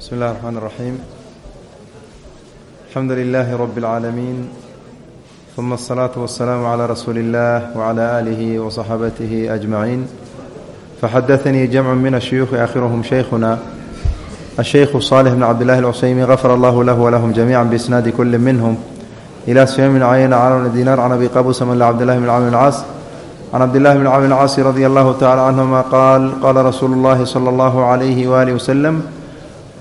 بسم الله الرحمن الرحيم الحمد لله رب العالمين ثم الصلاة والسلام على رسول الله وعلى آله وصحبته أجمعين فحدثني جمع من الشيوخ آخرهم شيخنا الشيخ صالح بن عبد الله العسيمي غفر الله له ولهم جميعا بإسناد كل منهم إلى سفيان بن عيينة عن بن دينار عن أبي قابوس من عبد الله بن عامر العاص عن عبد الله بن عامر العاص رضي الله تعالى عنهما قال قال رسول الله صلى الله عليه وآله وسلم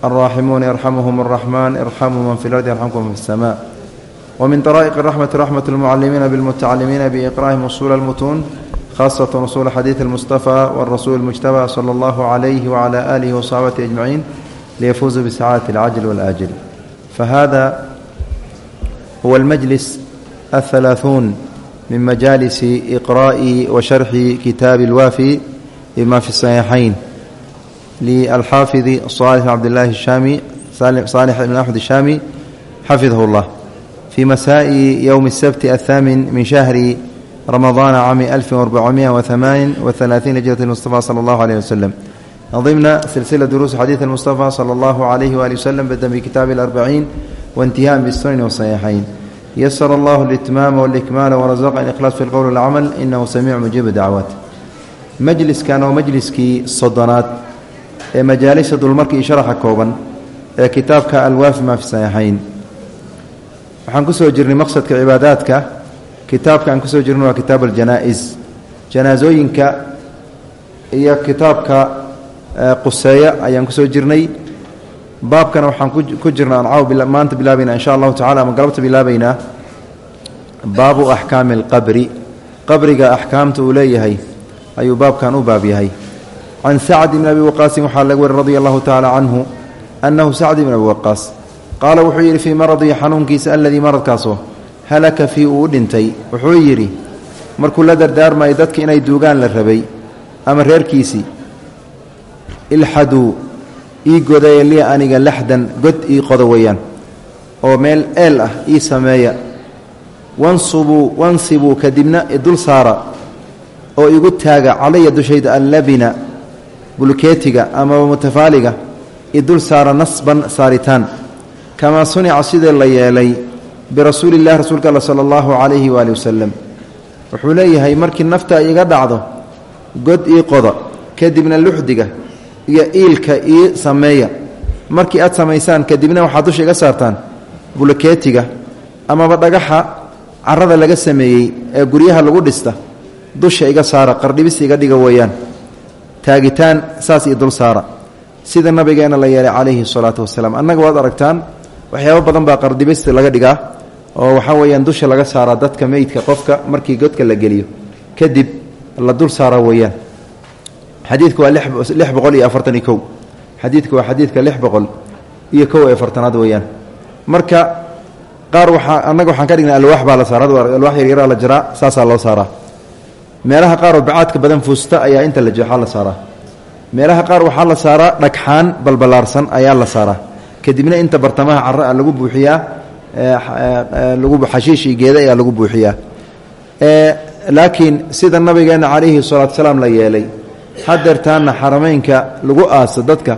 الراحمون يرحمهم الرحمن ارحموا من في الأرض يرحمكم في السماء ومن طرائق الرحمة رحمة المعلمين بالمتعلمين بإقرائهم أصول المتون خاصة أصول حديث المصطفى والرسول المجتبى صلى الله عليه وعلى آله وصحبه أجمعين ليفوز بسعادة العجل والآجل فهذا هو المجلس الثلاثون من مجالس إقراء وشرح كتاب الوافي بما في الصحيحين للحافظ صالح عبد الله الشامي صالح بن أحمد الشامي حفظه الله في مساء يوم السبت الثامن من شهر رمضان عام 1438 هجرة المصطفى صلى الله عليه وسلم ضمن سلسلة دروس حديث المصطفى صلى الله عليه وآله وسلم بدأ بكتاب الأربعين وانتهاء بالسنن والصحيحين يسر الله الإتمام والإكمال ورزقنا الإخلاص في القول والعمل إنه سميع مجيب الدعوات مجلس كان ومجلسكي صدنات ee majaalisa dulmarka iyo sharaxa kooban ee kitaabka alwaafi maa fi saxiixayn. Waxaan ku soo jirnay maqsadka cibaadaadka. Kitaabka aan ku soo jirnay waa kitaab aljanaa-is janaasooyinka iyo kitaabka quseeya ayaan ku soo jirnay. Baabkana waxaan ku jirnay aan maanta bilaabaynaa insha allahu tacala ama galabta bilaabaynaa. Baabu axkaami alqabri qabriga axkaamta uu leeyahay ayuu baabkan u baab yahay can sacd bn abi waqaasin waxaa laga wari radia allahu tacaala canhu annahu sacd bn abi waqaas qaala wuxuu yidhi fii maradihi xanuunkiisa aladii maradkaasoo halaka fii uu u dhintay wuxuu yidhi markuu la dardaarmayay dadka inay duugaan la rabay ama reerkiisii ilxaduu ii godaya liya aniga laxdan god ii qodo weeyaan oo meel eel ah ii sameeya wansubuu wansibuu kadibna idul saara oo igu taaga calaya dushayda allabina bulkeetiga amaba mutafaaliga idul saara nasban saaritaan. Kamaa sunica sidee la yeelay birasuuli illahi rasuulka alla sala allahu calayhi waali wasalam wuxuu leeyahay markii nafta iga dhacdo god ii qoda kadibna luxdiga iyo iilka ii sameeya. Markii aad samaysaan kadibna waxaad dusha iga saartaan bulkeetiga amaba dhagaxa carada laga sameeyey ee guryaha lagu dhista. Dusha iga saara qardhibis iga dhiga weeyaan taagitaan saas iyo dul saara. Sida nabigeena la yeelay calayhi salaatu wasalaam. Annaga waad aragtaan waxyaabo badan baa qardhibista laga dhigaa oo waxaa weeyaan dusha laga saaraa dadka meydka qofka markii godka la geliyo. Kadib la dul saara weeyaan. Xadiidku waa lix boqol iyo afartan iyo kow. Xadiidku waa xadiidka lix boqol iyo kow ee afartanaad weeyaan. Marka qaar waxaa annaga waxaan ka dhignay alwaax baa la saara alwaax yaryaraa la jiraa saasaa loo saaraa meelaha qaaroo bacaadka badan fuusta ayaa inta la jeexaa la saaraa. Meelaha qaar waxaa la saaraa dhagxaan balballaarsan ayaa la saaraa. Kadibna inta bartamaha cara a lagu buuxiyaa lagu xashiish iyo geeda ayaa lagu buuxiyaa. Laakiin sida nabigeena calayhi salaatu salaam la yeelay hadeertaana xarameynka lagu aaso dadka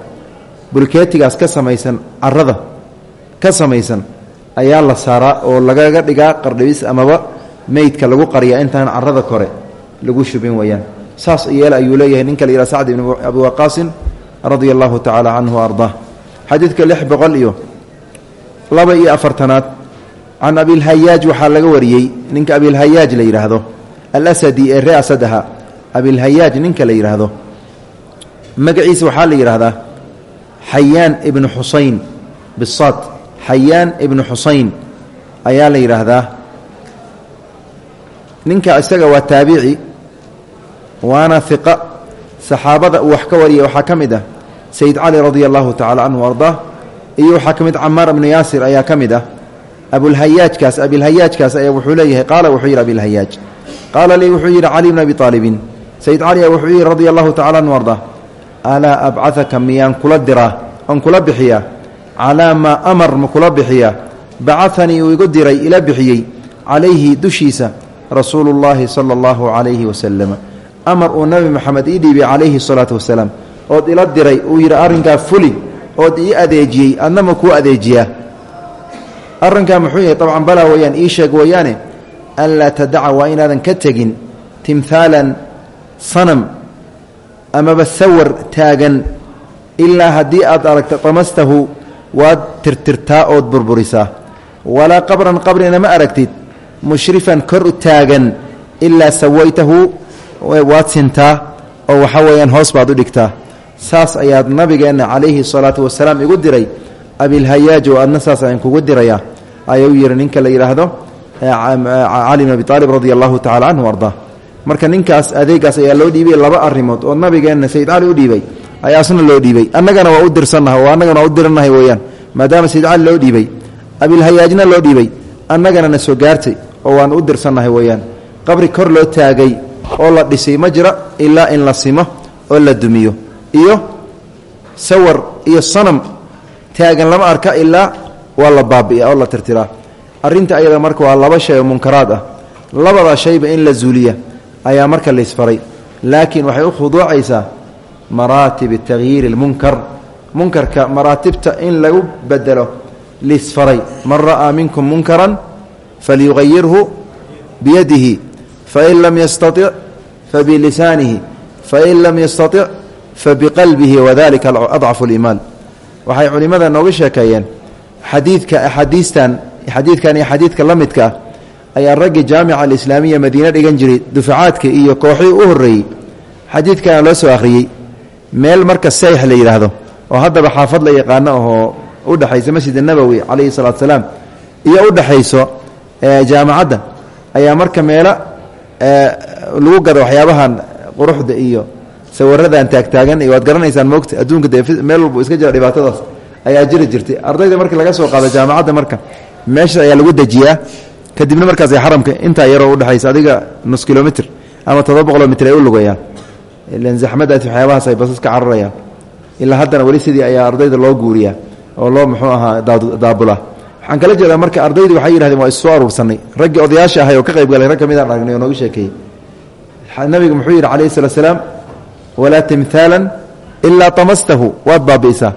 bulkeetigaas ka samaysan carada ka samaysan ayaa la saaraa oo lagaga dhigaa qardhibis amaba meydka lagu qariyaa intaan carada kore lagu shubin weyaan saas yeel ayuu leeyahay ninka la yihah ibn abi waqaasin radia allahu tacaala canhu ardaa xadiidka lix iyo laba iyo afartanaad can abilhayaaj waxaa laga wariyey ninka abilhayaaj la yidhaahdo alasadi ee ree asad ahaa abilhayaaj ninka la yidhaahdo magaciisa waxaa la yidhaahdaa xayaan ibnu xusayn bisaad. Xayaan ibnu xusayn ayaa la yidhaahdaa. Ninka isaga waa taabici waana iqa saxaabada uu wax ka wariya waxaa ka mid ah sayid cali radia allahu tacala canhu ardaa iyo waxaa ka mid camaar ibnu yaasir ayaa ka mid ah. Abulhayaajkaas abilhayaajkaas ayaa wuxuu leeyahay qaala wuxuu yidhi abilhayaaj qaala lii wuxuu yidhi cali bn abi aalibin sayid cali wuxuu yidhi radia allahu tacala canhu ardaa alaa abcadaka miyaan kula diraa oon kula bixiyaa calaa maa amar ma kula bixiyaa bacahanii uu igu diray ila bixiyey calayhi dushiisa rasuulu llaahi sala allahu calayhi wasalam amar uu nabi maxamed ii dhiibay calayhi salaatu wasalaam ood ila diray uu yidhi arrinkaa fuli ood ii adeejiyey adna ma kuu adeejiyaa. Arrinkaa muxuu yahay dabcan balaa weeyaan ii sheeg weeyaane anlaa tadaca waa inaadan ka tegin timhaalan sanam amaba sawar taagan ilaa haddii aad aragta damastahu waad tirtirtaa ood burburisaa. Walaa qabran qabrina ma aragtid mushrifan kor taagan ilaa sawaytahu waad sintaa oo waxa weeyaan hoos baad u dhigtaa saas ayaad nabigeenna calayhi salaatu wasalaam igu diray abilhayaaj oo adna saas ayaan kugu diraya. Ayuu yihi ninka la yidhaahdo cali bn abi aalib radia allahu tacala canhu ardaa marka ninkaas adeegaas ayaa loo dhiibay laba arimood oo nabigeenna sayid cali u dhiibay. Ayaasna loo dhiibay. Annagana waa u dirsannaha oo annagana u diranahay weeyaan. Maadaama sayid cali loo dhiibay abilhayaajna loo dhiibay annagana na soo gaartay oo waan u dirsannahay weeyaan. Qabri kor loo taagay oo la dhisay ma jira ilaa in la simo oo la dumiyo. Iyo sawar iyo sanam taagan lama arka ilaa waa la baabi'a oo la tirtiraa. Arrinta ayada marka waa laba shay oo munkaraad ah. Labada shayba in la zuuliya ayaa marka laisfaray laakiin waxay u khuduucaysaa maraatib takhyiiri lmunkar munkarka maraatibta in lagu bedelo lisfaray man ra'aa minkum munkaran falyuqayirhu biyadihi fain lam yastatic fabilisaanihi fain lam yastatic fabiqalbihi wadalika adcafu liimaan waxay culimmada nooga sheekeeyeen xadiidka axaadiistan xadiidkan iyo xadiidka la midka ah ayaa raggii jaamica alislaamiya madiine dhigan jiray dufacaadka iyo kooxii u horreeyey xadiidkana loo soo akhriyey meel marka sayx la yidhaahdo oo haddaba xaafad la yaqaano ahoo u dhexaysa masjid nabowi calayhi salaatu salaam iyo u dhexayso ayaa marka meelo lagu gado waxyaabahan quruxda iyo sawiradan taagtaagan iyo waad garanaysaan moogta adduunka dee meel walba iska jira dhibaatadaas ayaa jiri jirtay. Ardayda marka laga soo qaado jaamacadda marka meesha ayaa lagu dejiyaa. Kadibna markaas xaramka intaa yaroo udhexaysa adiga nus kilomitr ama todoba boqoloo mitr ay u lugayaan ilan zaxmadaas waxyaabahaas ay basas ka cararayaan. Ilaa haddana weli sidii ayaa ardayda loo guuriyaa oo loo muxuu ahaa daabula waxaan kala jeedaa marka ardaydu waxay yidhahdeen waa issoo aruursanay raggii odayaasha ahay oo ka qayb galay rag ka midaan aragnay oo nooga sheekeeyey nabiga muxuu yidhi calayhi salatu salaam walaa timhaalan ilaa tamastahu. Waad baabi'isaa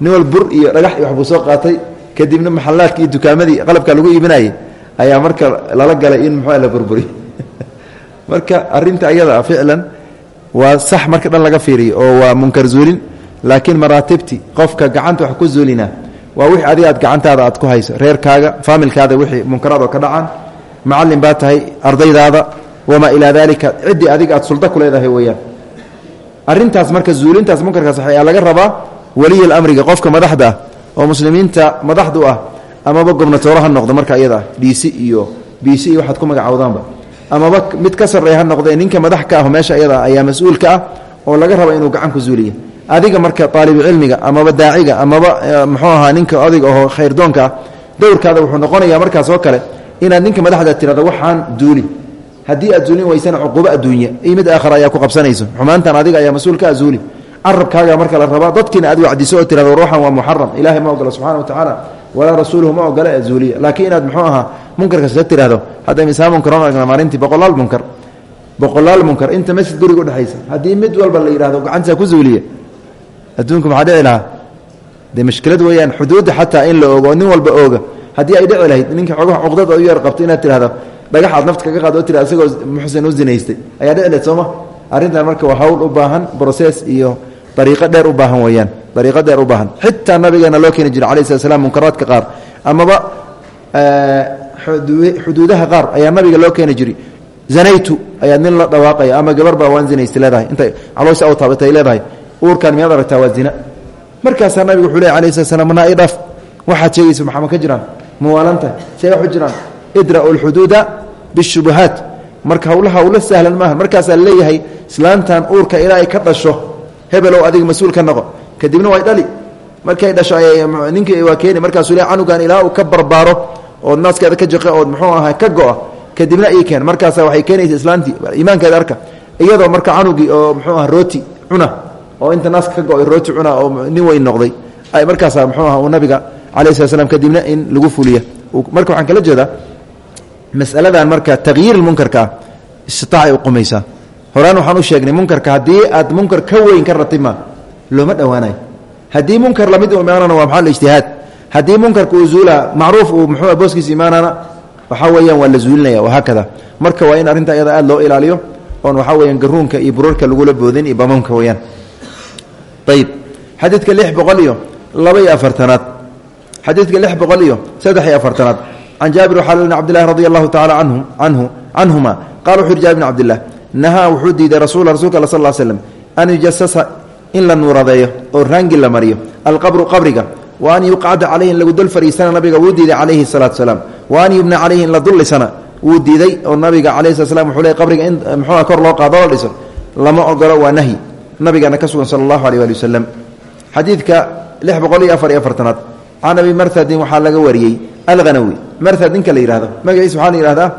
nin bur iyo dhagax iyo waxbuu soo qaatay kadibna maxalaadka iyo dukaamadii qalabka lagu iibinayay ayaa marka lala galay in muxuu la burburi marka arinta ayada ficlan waa sax marka dhan laga fiiriyo oo waa munkar zuulin laakiin maraatibti qofka gacanta wax ku zuulina waa wixii adiga aad gacantaada aad ku hayso reerkaaga faamilkaada wixii munkaraadoo ka dhacaan macallin baa tahay ardaydaada wamaa ilaa daalika ciddii adiga aad suldo ku leedahay weeyaan. Arintaas marka zuulintaas munkarkaas ayaa laga rabaa weliy amriga qofka madaxda ah oo muslimiinta madaxdu ah amaba gobnatooro ha noqdo marka iyada ah dc iyo bc iyo waxaad ku magacawdaanba amaba mid ka sarreeya ha noqde ninka madax ka ah meesha iyada ayaa mas'uulka ah oo laga raba inuu gacan ku zuuliya adiga marka aalibucilmiga amaba daaciga amaba muxuu ahaa ninka adiga oo khayrdoonka dowrkaada wuxuu noqonayaa markaas oo kale inaad ninka madaxda tirado waxaan duuli haddii aad zuulin weysana cuquubo adduunya iyo mid aakhara ayaa ku qabsanayso. Xumaantan adiga ayaa mas'uul ka azuuli carabkaaga marka la rabaa dadkiina aad wacdiso oo tirado ruuxan waa muxaram ilahay ma ogola subxana wa tacaala. Walaa rasuuluhu ma ogola azuuliya laakiin inaad muxuu ahaa munkarkaas ka tirahdo hadda misaa munkaroon aragna maalintii boqolaal munkar. Boqolaal munkar. Inta masjid guriga udhexaysa haddii mid walba la yidhahdo gacantiisa ku zuuliya adduunka maxaa dhici lahaa. Dee mashkilad weeyaan xuduudda xataa in la ogo nin walba ooga. Haddii ay dhici lahayd ninka xogaha cuqdad u yar qabto inaad tirahdo dhagax aad nafta kaga qaado tirahdo isagoo muxsin u zinaystay. Ayaa dhici lahayd sooma arrintan marka waa hawl u baahan broses iyo dariiqo dheer u baahan weeyaan. Dariiqo dheer u baahan. Xitaa nabigeena loo keeni jiray alayh slat munkaraadka qaar. Amaba xuduudaha qaar ayaa nabiga loo keeni jiray. Zanaytu ayaa nin la dhawaaqaya ama gabar baa waan zinaystay leedahay. Intay caloosha aw taabatay leedahay uurkan miyaad aragtaa waa zina? Markaasaa nabigu wuxuu ley alayh slat slam naa i dhaaf waxaad sheegaysa maxama ka jiraan muwaalanta see waxu jiraan. Idra'u lxuduuda bishubuhaat. Marka hawlaha hawlo sahlan maaha markaasaa leeyahay islaantan uurka ilaa ay ka dhasho hebelow adiga mas'uul ka noqo. Kadibna way dhali. Markay dhasho ninkii waa keeni markaasuu le canugan ilaa uu ka barbaaro ood naaskeeda ka jaqe ood muxuu ahaa ka go-a. Kadibna ii keen. Markaasa waxay keenaysa islaantii iimaankeeda arka. Iyadoo marka canugii oo muxuu aha rooti cuna oo inta naaska ka go'ay rooti cuna oo nin weyn noqday. Markaasa muxuu aha uu nabiga calayhi slat slam kadibna in lagu fuliya marka waxaan kala jeedaa masaladan marka taqyiir munkarka ah u qumaysaa. Horaan waxaan u sheegnay munkarka haddii aad munkar ka weyn ka ratibma looma dhowaanayo haddii munkar la mid u imaanana waa maxal ijtihaad? Haddii munkarka uu zuula macruuf uu muxuu booskiisa imaanana waxaa weeyaan waa la zuulinaya wahaakada marka waa in arrinta iyada aad loo ilaaliyo oon waxaa weyaan garuunka iyo burarka lagula boodin iyo bamamka ayib xadiidka lix boqol iyo laba iyo afartanaad. Xadiidka lix boqol iyo saddex iyo afartanaad. Can jaabir waxaa ln cbdillahi radi allahu tacala anhu anhu canhuma qala wuxu yuri jabir bn cbdillah nahaa wuxuu diiday rasul rasulka al sal slm an yujasasa in la nuuradeeyo oo raangi la mariyo alqabru qabriga wa an yuqcada calayhi in lagu dul fariisana nabiga wuu diiday calayhi salaatu salaam. Wa an yubna calayhi in la dullisana wuu diiday oo nabiga calayhi slat slam wuxuu le qabriga in muxuua kor loo qaado dhiso. Lama ogolo waa nahyi nabigana ka sugan sala allahu aleh ali wasalam xadiidka lix boqol iyo afar iyo afartanaad. Can waxaa laga wariyey alhanawi marhad ninka la yihahdo magaciisa waxaa la yihahdaa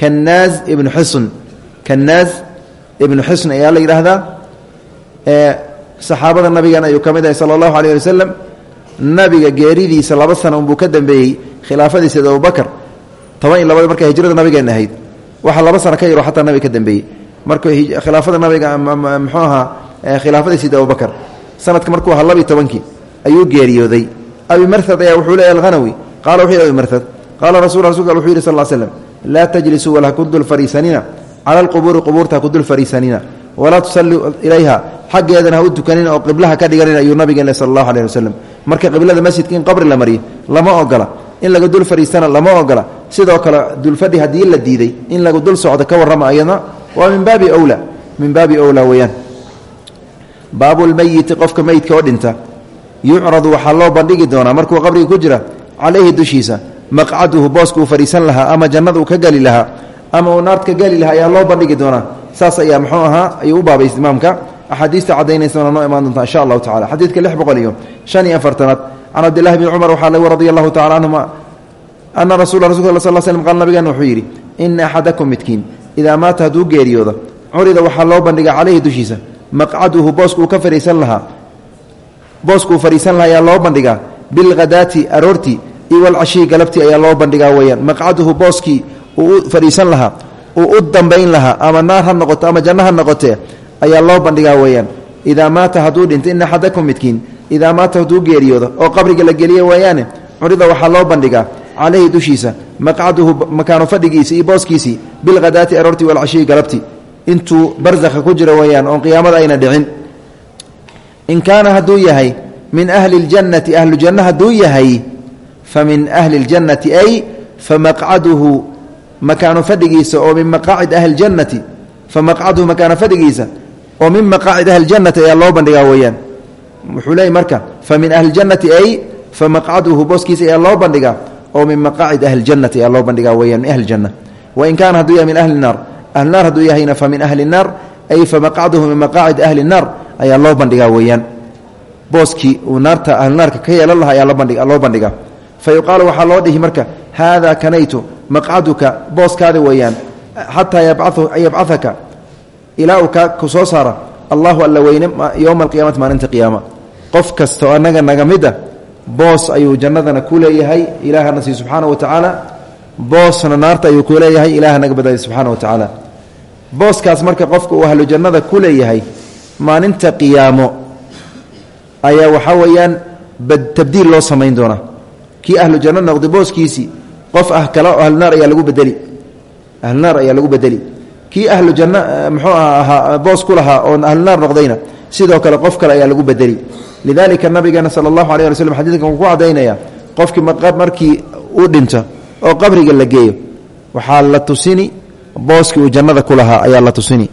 kanaaz ibnu xusn. Kanaaz ibnu xusn ayaa la yidhaahdaa saxaabada nabigan ayuu ka mid ahay sala allahu wasalam nabiga geeridiisa laba sana unbuu ka dambeeyey khilaafadiisa abubakr toban iyo labada marka hijrada nabigeena ahayd. Waxaa laba sano ka yaro xataa nabiga ka dambeeyey. Marka khilaafada nabiga muxuu ahaa khilaafadiisida abubakr sanadka markuu ahaa labiiy tobankii ayuu geeriyooday. Abi marhad ayaa wuxuu leeya alhanawi qala wuxuu yhi abi marhad qaala rasul rasulka wuxuu yidhi sal slm laa tajlisuu wala ku dul fariisanina cala alqubuuri qubuurta ku dul fariisanina walaa tusalluu ilayha xaggeedana ha u tukanina oo qiblaha ka dhiganina ayuu nabigeen sal allahu aleh wasalam marka qiblada masjidka in qabri la mariyo lama ogola. In laga dul fariistana lama ogola. Sidoo kale dulfadhi haddii la diiday in lagu dul socdo ka warrama ayadna waa min baabi wla min baabi owlaa weeyaan baabulmeyiti qofka meydka oo dhinta yucradu waxaa loo bandhigi doonaa markuu qabriga ku jira calayhi dushiisa maqcaduhu booska uu fadhiisan lahaa ama jannada uu ka geli lahaa ama uu naarta ka geli lahaa ayaa loo bandhigi doonaa. Saas ayaa muxuu ahaa ayuu u baabaysa imaamka. Axaadiista cadaynaysana noo imaan doonta insha allahu tacala xadiidka lix boqol iyo shan iyo afartanaad. Can cabdillahi bni cumar waxaa lagu radi allahu tacala canhuma ana rasula rasulka sal slm qaal nabigeena wuxuu yidhi ina axadakum midkiin idaa maata hadduu geeriyoodo curida waxaa loo bandhigaa calayhi dushiisa maqcaduhu booska uu ka fadhiisan lahaa booska uu fadhiisan lahaa ayaa loo bandhigaa bilghadaati aroortii iyo walcashii galabtii ayaa loo bandhigaa weeyaan. Maqcaduhu booskii uu u fadhiisan lahaa uu u dambayn lahaa ama naar ha noqoto ama janno ha noqotee ayaa loo bandhigaa weeyaan. Idaa maata hadduu dhinto ina axadakum midkiin idaa maata hadduu geeriyoodo oo qabriga la geliya weeyaane curida waxaa loo bandhigaa calayhi dushiisa maqcaduhu makaano fadhigiisi iyo booskiisii bilghadaati aroortii walcashii galabtii intuu barsakha ku jiro weeyaan oon qiyaamada ayna dhicin in kaana hadduu yahay min ahli اljannati ahlu janna hadduu yahay fa min ahli اljannati ay famaqcaduhu makaano fadhigiisa oo min maqaacid ahli اljannati famaqcaduhu makaano fadhigiisa oo min maqaacid ahli اljannati ayaa loo bandhigaa weeyaan wuxuu leeyay marka fa min ahli اljannati ay famaqcaduhu booskiisa ayaa loo bandhigaa oo min maqaacid ahli اljannati ayaa loo bandhigaa weeyaan min ahli janna wain kaana hadduu yahay min ahli الnaar ahlu naar hadduu yahayna fa min ahli naar ay famaqacduhu min maqaacid ahli naar ayaa loo bandhigaa weeyaan booskii uu naarta ahlinaarka ka yeelan laha ayaa loo bandhigaa fa yuqaalu waxaa loo dhihi marka haadaa kanaytu maqcaduka booskaada weeyaan xataa yabcahaka ilaa uu kaa ku soo saara allahu alla weyne yowma alqiyaamati maalinta qiyaama qof kastao annaga naga mida boos ayuu jannadana ku leeyahay ilaahana sii subxaana wa tacaala boosna naarta ayuu ku leeyahay booskaas marka qofka uu ahlu jannada ku leeyahay maalinta qiyaamo ayaa waxaa weeyaan tabdiil loo samayn doonaa. Kii ahlu janno noqday booskiisii qof ah kale ahlunaar ayaa lagu bedeli. Ahlunaar ayaa lagu bedeli. Kii ahlu janno muxuu ahaa boos ku lahaa oon ahlunaar noqdayna sidoo kale qof kale ayaa lagu bedeli. Lidalika nabigeena sala allahu alay ali slm xadidkan wuu ku cadaynaya qofkii markii uu dhinto oo qabriga la geeyo waxaa la tusini booskii uu jannada ku lahaa ayaa la tusini.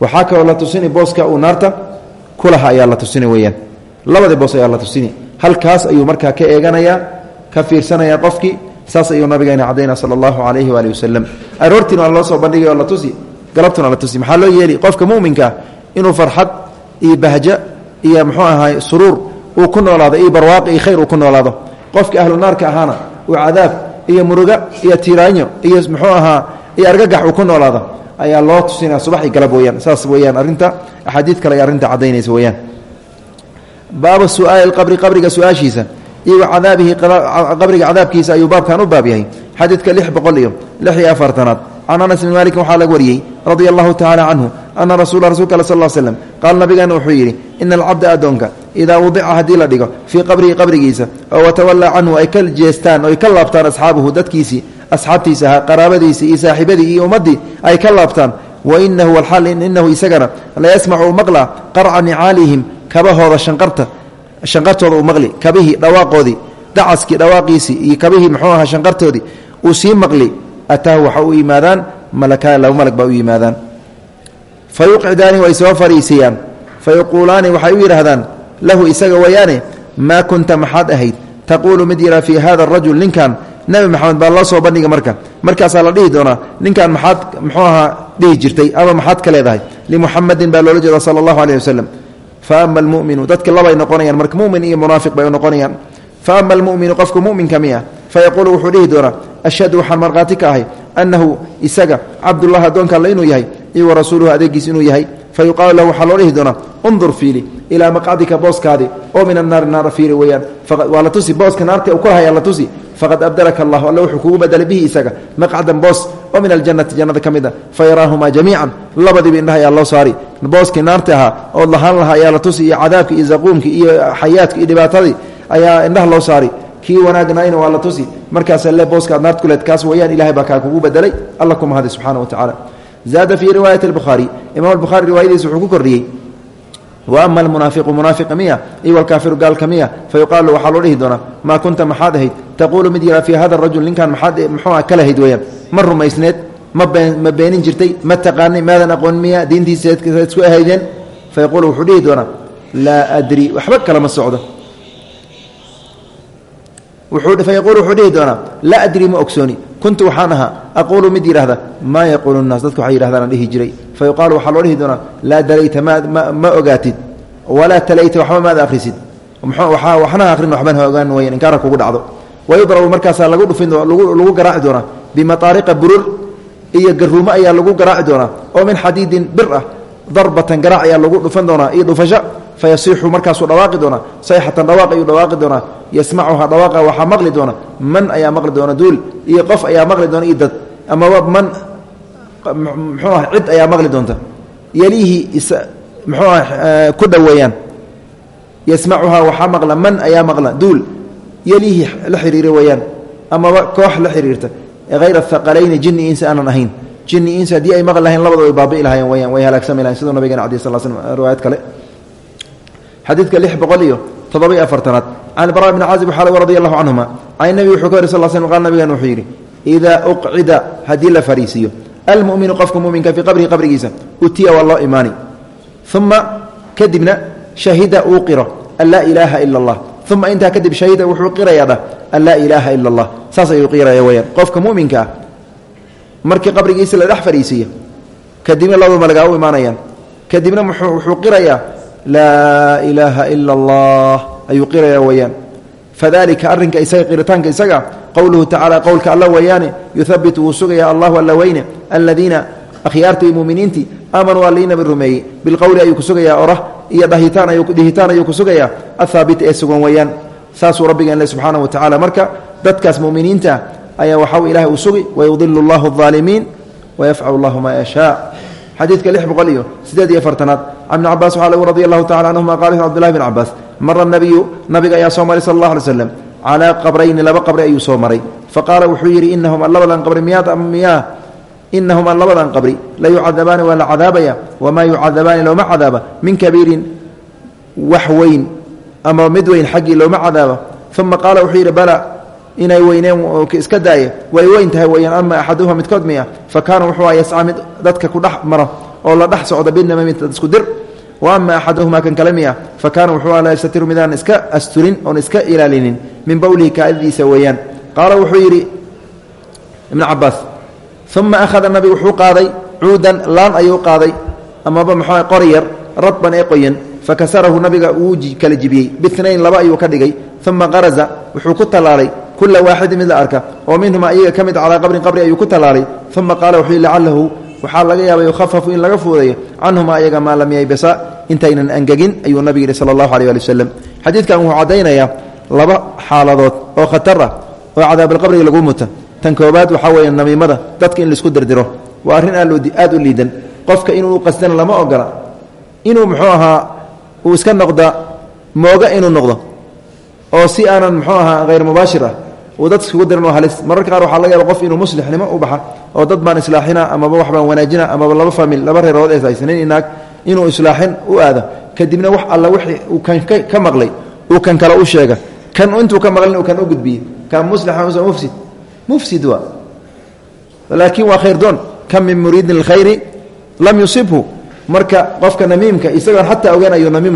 Waxaa kaloo la tusini booska uu naarta ku lahaa ayaa la tusini weyaan labadii boos ayaa la tusini. Halkaas ayuu markaa ka eeganayaa ka fiirsanaya qofkii saas ayuu nabigeena cadayna sala allahu calayhi waali wasalam aroortiina waa loo soo bandhigay la tusi galabtuna la tusi. Maxaa loo yeeli? Qofka muminkaa inuu farxad iyo bahjo iyo muxuu ahaay suruur uu ku noolaado iyo barwaaqi iyo khayr uu ku noolaado. Qofkii ahlu naarka ahaana uu cadaab iyo muruga iyo tiiraanyo iyo muxuu ahaa iyo argagax uu ku noolaado ayaa loo tusinaya subax galab weyaan saas weyaan arrinta axaadiid kale ay arrinta caddaynaysa weyaan baabu su'aali qabri qabriga su'aashiisa iyo wa cadaabihi qabriga cadaabkiisa ayuu baabkan u baab yahay. Xadiidka lix boqol iyo lix iyo afartanaad. Can anas bn maalikin waxaa laga wariyey radia allahu tacaala canhu ana rasuula rasulka al sal l slem qaala nabigeena wuxuu yidhi ina alcabda addoonka idaa wadica haddii la dhigo fii qabrihi qabrigiisa oo watawallaa canhu ay ka jeestaan oy ka laabtaan asxaabuhu dadkiisii asxaabtiisa ahaa qaraabadiisii iyo saaxiibadii iyo ummaddii ay ka laabtaan wa inahu walxaal inahu isagana la yasmacu uu maqlaa qarca nicaalihim kabahooda shanqarta shanqartooda uu maqli kabihii dhawaaqoodii dacaskii dhawaaqiisii iyo kabihii muxuu ahaa shanqartoodii uu sii maqli ataahu waxa u yimaadaan malakaan laba malag baa u yimaadaan fa yuqcidaani way soo fariisiyaan. Fa yaquulaani waxay u yidhaahdaan lahu isaga wayaane maa kunta maxaad ahayd? Taquulu mid yihaa fii hada arajul ninkan nebi maxamed baa loo soo bandhiga marka. Markaasaa la dhihi doonaa ninkan maxaad muxuu ahaa dhihi jirtay ama maxaad ka leedahay? Limuxamadin baa loola jeeda sala allahu aleyh wasalam fa ama almuminu dadka labay noqonayaan marka mumin iyo munaafiq bay noqonayaan. Fa ama almuminu qofka muminka miya? Fayaquulu wuxuu dhihi doonaa ashhadu waxaan markhaati ka ahay annahu isaga cabdullahi addoonka inuu yahay iyo wa rasuuluhu adeegiis inuu yahay. Fa yuqaalu lahu waxaa loo dhihi doonaa undur fiili ilaa maqcadika booskaadi oo min annaari naara fiiri weeyaan. Waa la tusi booska naarta u korhaya la tusi. Faqad abdalaka allahu alle wuxuu kugu bedelay bihi isaga maqcadan boos oo min aljannati jannada ka mid a fa yaraahumaa jamiican. Labadiiba indhaha ayaa loo saari. Booskii naarta ahaa ood lahaan lahaa ayaa la tusi iyo cadaabki iyo zaquumki iyo xayaadki iyo dhibaatadii ayaa indhaha loo saari. Kii wanaagnaayna waa la tusi. Markaasa le booska naart ku leed kaas wayaan ilahay baa kaa kugu bedelay alla ku mahadi subxana wa tacala zaada fii riwaayati albukhaari imam albukhaari riwaayadiisa wuxuu ku kordhiyey wa ama almunaafiqu munaafiqa miya iyo walkaafiru gaalka miya fa yuqaalu waxaa loo dhihi doonaa maa kunta maxaad ahayd taquulu mid yihaa fii hada rajul ninkan maxaad muxuua ka lahayd weyaan ma rumaysneed ma been ma beenin jirtay ma taqaanay maadan aqoon miya diintiisa isku ahaydeen fa yaquulu wuxuu dhihi doonaa laa adri waxba kalama socdo fayaquulu wuxuu dhihi doonaa laa adri ma ogsooni. Kuntu waxaan ahaa aquulu mid yidhahda maa yaquulu naas dadku waxay yidhahdaan dhihi jiray. Fa yuqaalu waxaa loo dhihi doonaa laa dalayta ma ogaatid. Walaa talayta waxba maad akhrisid. Waxna akhrin waxban ha ogaan weyaan inkaara kugu dhacdo. Wayudrabu markaasaa lagu dhufin lagu garaaci doonaa bimataariqa burur iyo garuumo ayaa lagu garaaci doonaa oo min xadiidin bir ah darbatan garaac ayaa lagu dhufan doonaa iyo dhufasho fayasiixu markaasuu dhawaaqi doonaa sayxatan dhawaaq ayuu dhawaaqi doonaa yasmacuha dhawaaqa waxaa maqli doona man ayaa maqli doona duul iyo qof ayaa maqli doona iyo dad amaba man muxuu ah cid ayaa maqli doonta yeliihi muxuu ah ku dhoweeyaan yasmacuhaa waxaa maqla man ayaa maqla duul yeliihi la xiriira weeyaan amaba koox la xiriirta hayra haqalayni jinni insi aanan ahayn jinni insi haddii ay maqli lahayn labada way baabi'i lahayen weyaan way halaagsami lahayn siduu nabigeen cadi sal slm riwaayad kale xadiidka lix boqol iyo toddoba iyo afartanaad. Can bara bni caazib lagu radi allahu canhuma can nebi wuxuu ka wari sal slm qal nabigan wuxuu yidhi idaa uqcida haddii la fariisiiyo almu'minu qofka muminka fii qabrihi qabrigiisa utiya waa loo imaani. Uma kadibna shahida uu qiro an laa ilaaha ila allah. Uma intaa kadib shahida wuxuu qirayaa dhah an laa ilaaha ila allah. Saas ayuu qiraya weyaan qofka muminka ah markii qabrigiisa la dhex fadhiisiiyo kadibna labada malagaa laa ilaaha ila allah ayuu qiraya weyaan fadalika arrinka isaga qiritaanka isaga qowluhu tacala qowlka alla weeyaane yuhabitu wuu sugaya allahu alla weyne aladiina akhyaarta iyo muminiintii aamanuu alliinaba rumeeyey. Bilqowli ayuu ku sugayaa orah iyo dhihitaan ayuu ku sugayaa athaabita ee sugan weeyaan. Saasuu rabbigeen le subxaana wa tacala marka dadkaas muminiinta ayaa waxau ilahay uu sugi wayudilu allahu alaalimiin wayafcalu allahu maa yashaa xadiidka lix boqol iyo sideed iyo afartanaad. Can ibni cabaas waxaa lagu radi allahu tacala canhuma qala cbdullahi bn cabaas mara nabiyu nabiga ayaa soo maray sal allah alay slam calaa qabrayni laba qabri ayuu soo maray. Faqaala wuxuu yidhi inahuma labadan qabri miyaad miyaa? Inahuma labadan qabri la yucadabaani waa la cadaabaya wamaa yucadabaani looma cadaaba min kabiirin wax weyn ama mid weyn xaggii looma cadaaba. Uma qaala wuxuu yidhi bala inay weyneen iska daaye way weyn tahay ama axaduhuma midkood miya fa kaana wuxuu a yascaa mid dadka ku dhex maro oo la dhex socda binamami isku dir. Wa ama axaduhuma kan kale miya wuxuu la yastatiru midaan iska asturin oon iska ilaalinin min bowlihi kaadidiisa weeyaan. Qaala wuxuu yidhi ibnu cabaas uma akhada nabigu wuxuu qaaday cuudan laan ayuu qaaday amaba muxuu qori yar radban ee qoyan fakasarahu nabiga wuu kala jibiyey binayn laba ayuu ka dhigay uma qaraza wuxuu ku tallaalay kula waaxidin mid la arka oo minhuma iyaga ka mid calaa qabrin qabri ayuu ku tallaalay uma qaala wuxuu lacalahu waxaa laga yaaba yukhafafu in laga fuudayo canhuma ayaga maa lam yaybasa intaynan angegin ayuu nabigu yihi sala allahu aleh ali wasalam xadiidkan wuxuu caddaynayaa laba xaaladood oo khatar ah oo cadaabalqabriga lagu muta tan koobaad waxaa weeye namiimada dadka in la isku dirdiro waa arrin aad u liidan qofka inuu qasdana lama ogola inuu muxuu ahaa uu iska noqda mooga inuu noqdo oo si aanan muxuu ahaa hayr mubaashir ah uu dad iskugu diran oo halis. Mararka qaar waxaa laga yaaba qof inuu muslixnimo u baxa oo dad baan islaaxina amaba wax baan wanaajina amaba laba famil laba reerood ee haysanin inaag inuu islaaxin u aado kadibna wax alla wixii uu kan ka maqlay uu kan kale u sheega. Kan intuu ka maqlin uu kan u gudbiye. Kan muslixa mufsid? Mufsid waa. Laakiin waa khayr doon. Kam min muriidin lkhayri lam yusibhu. Marka qofka namiimka isagoon xataa ogaan ayuu namiim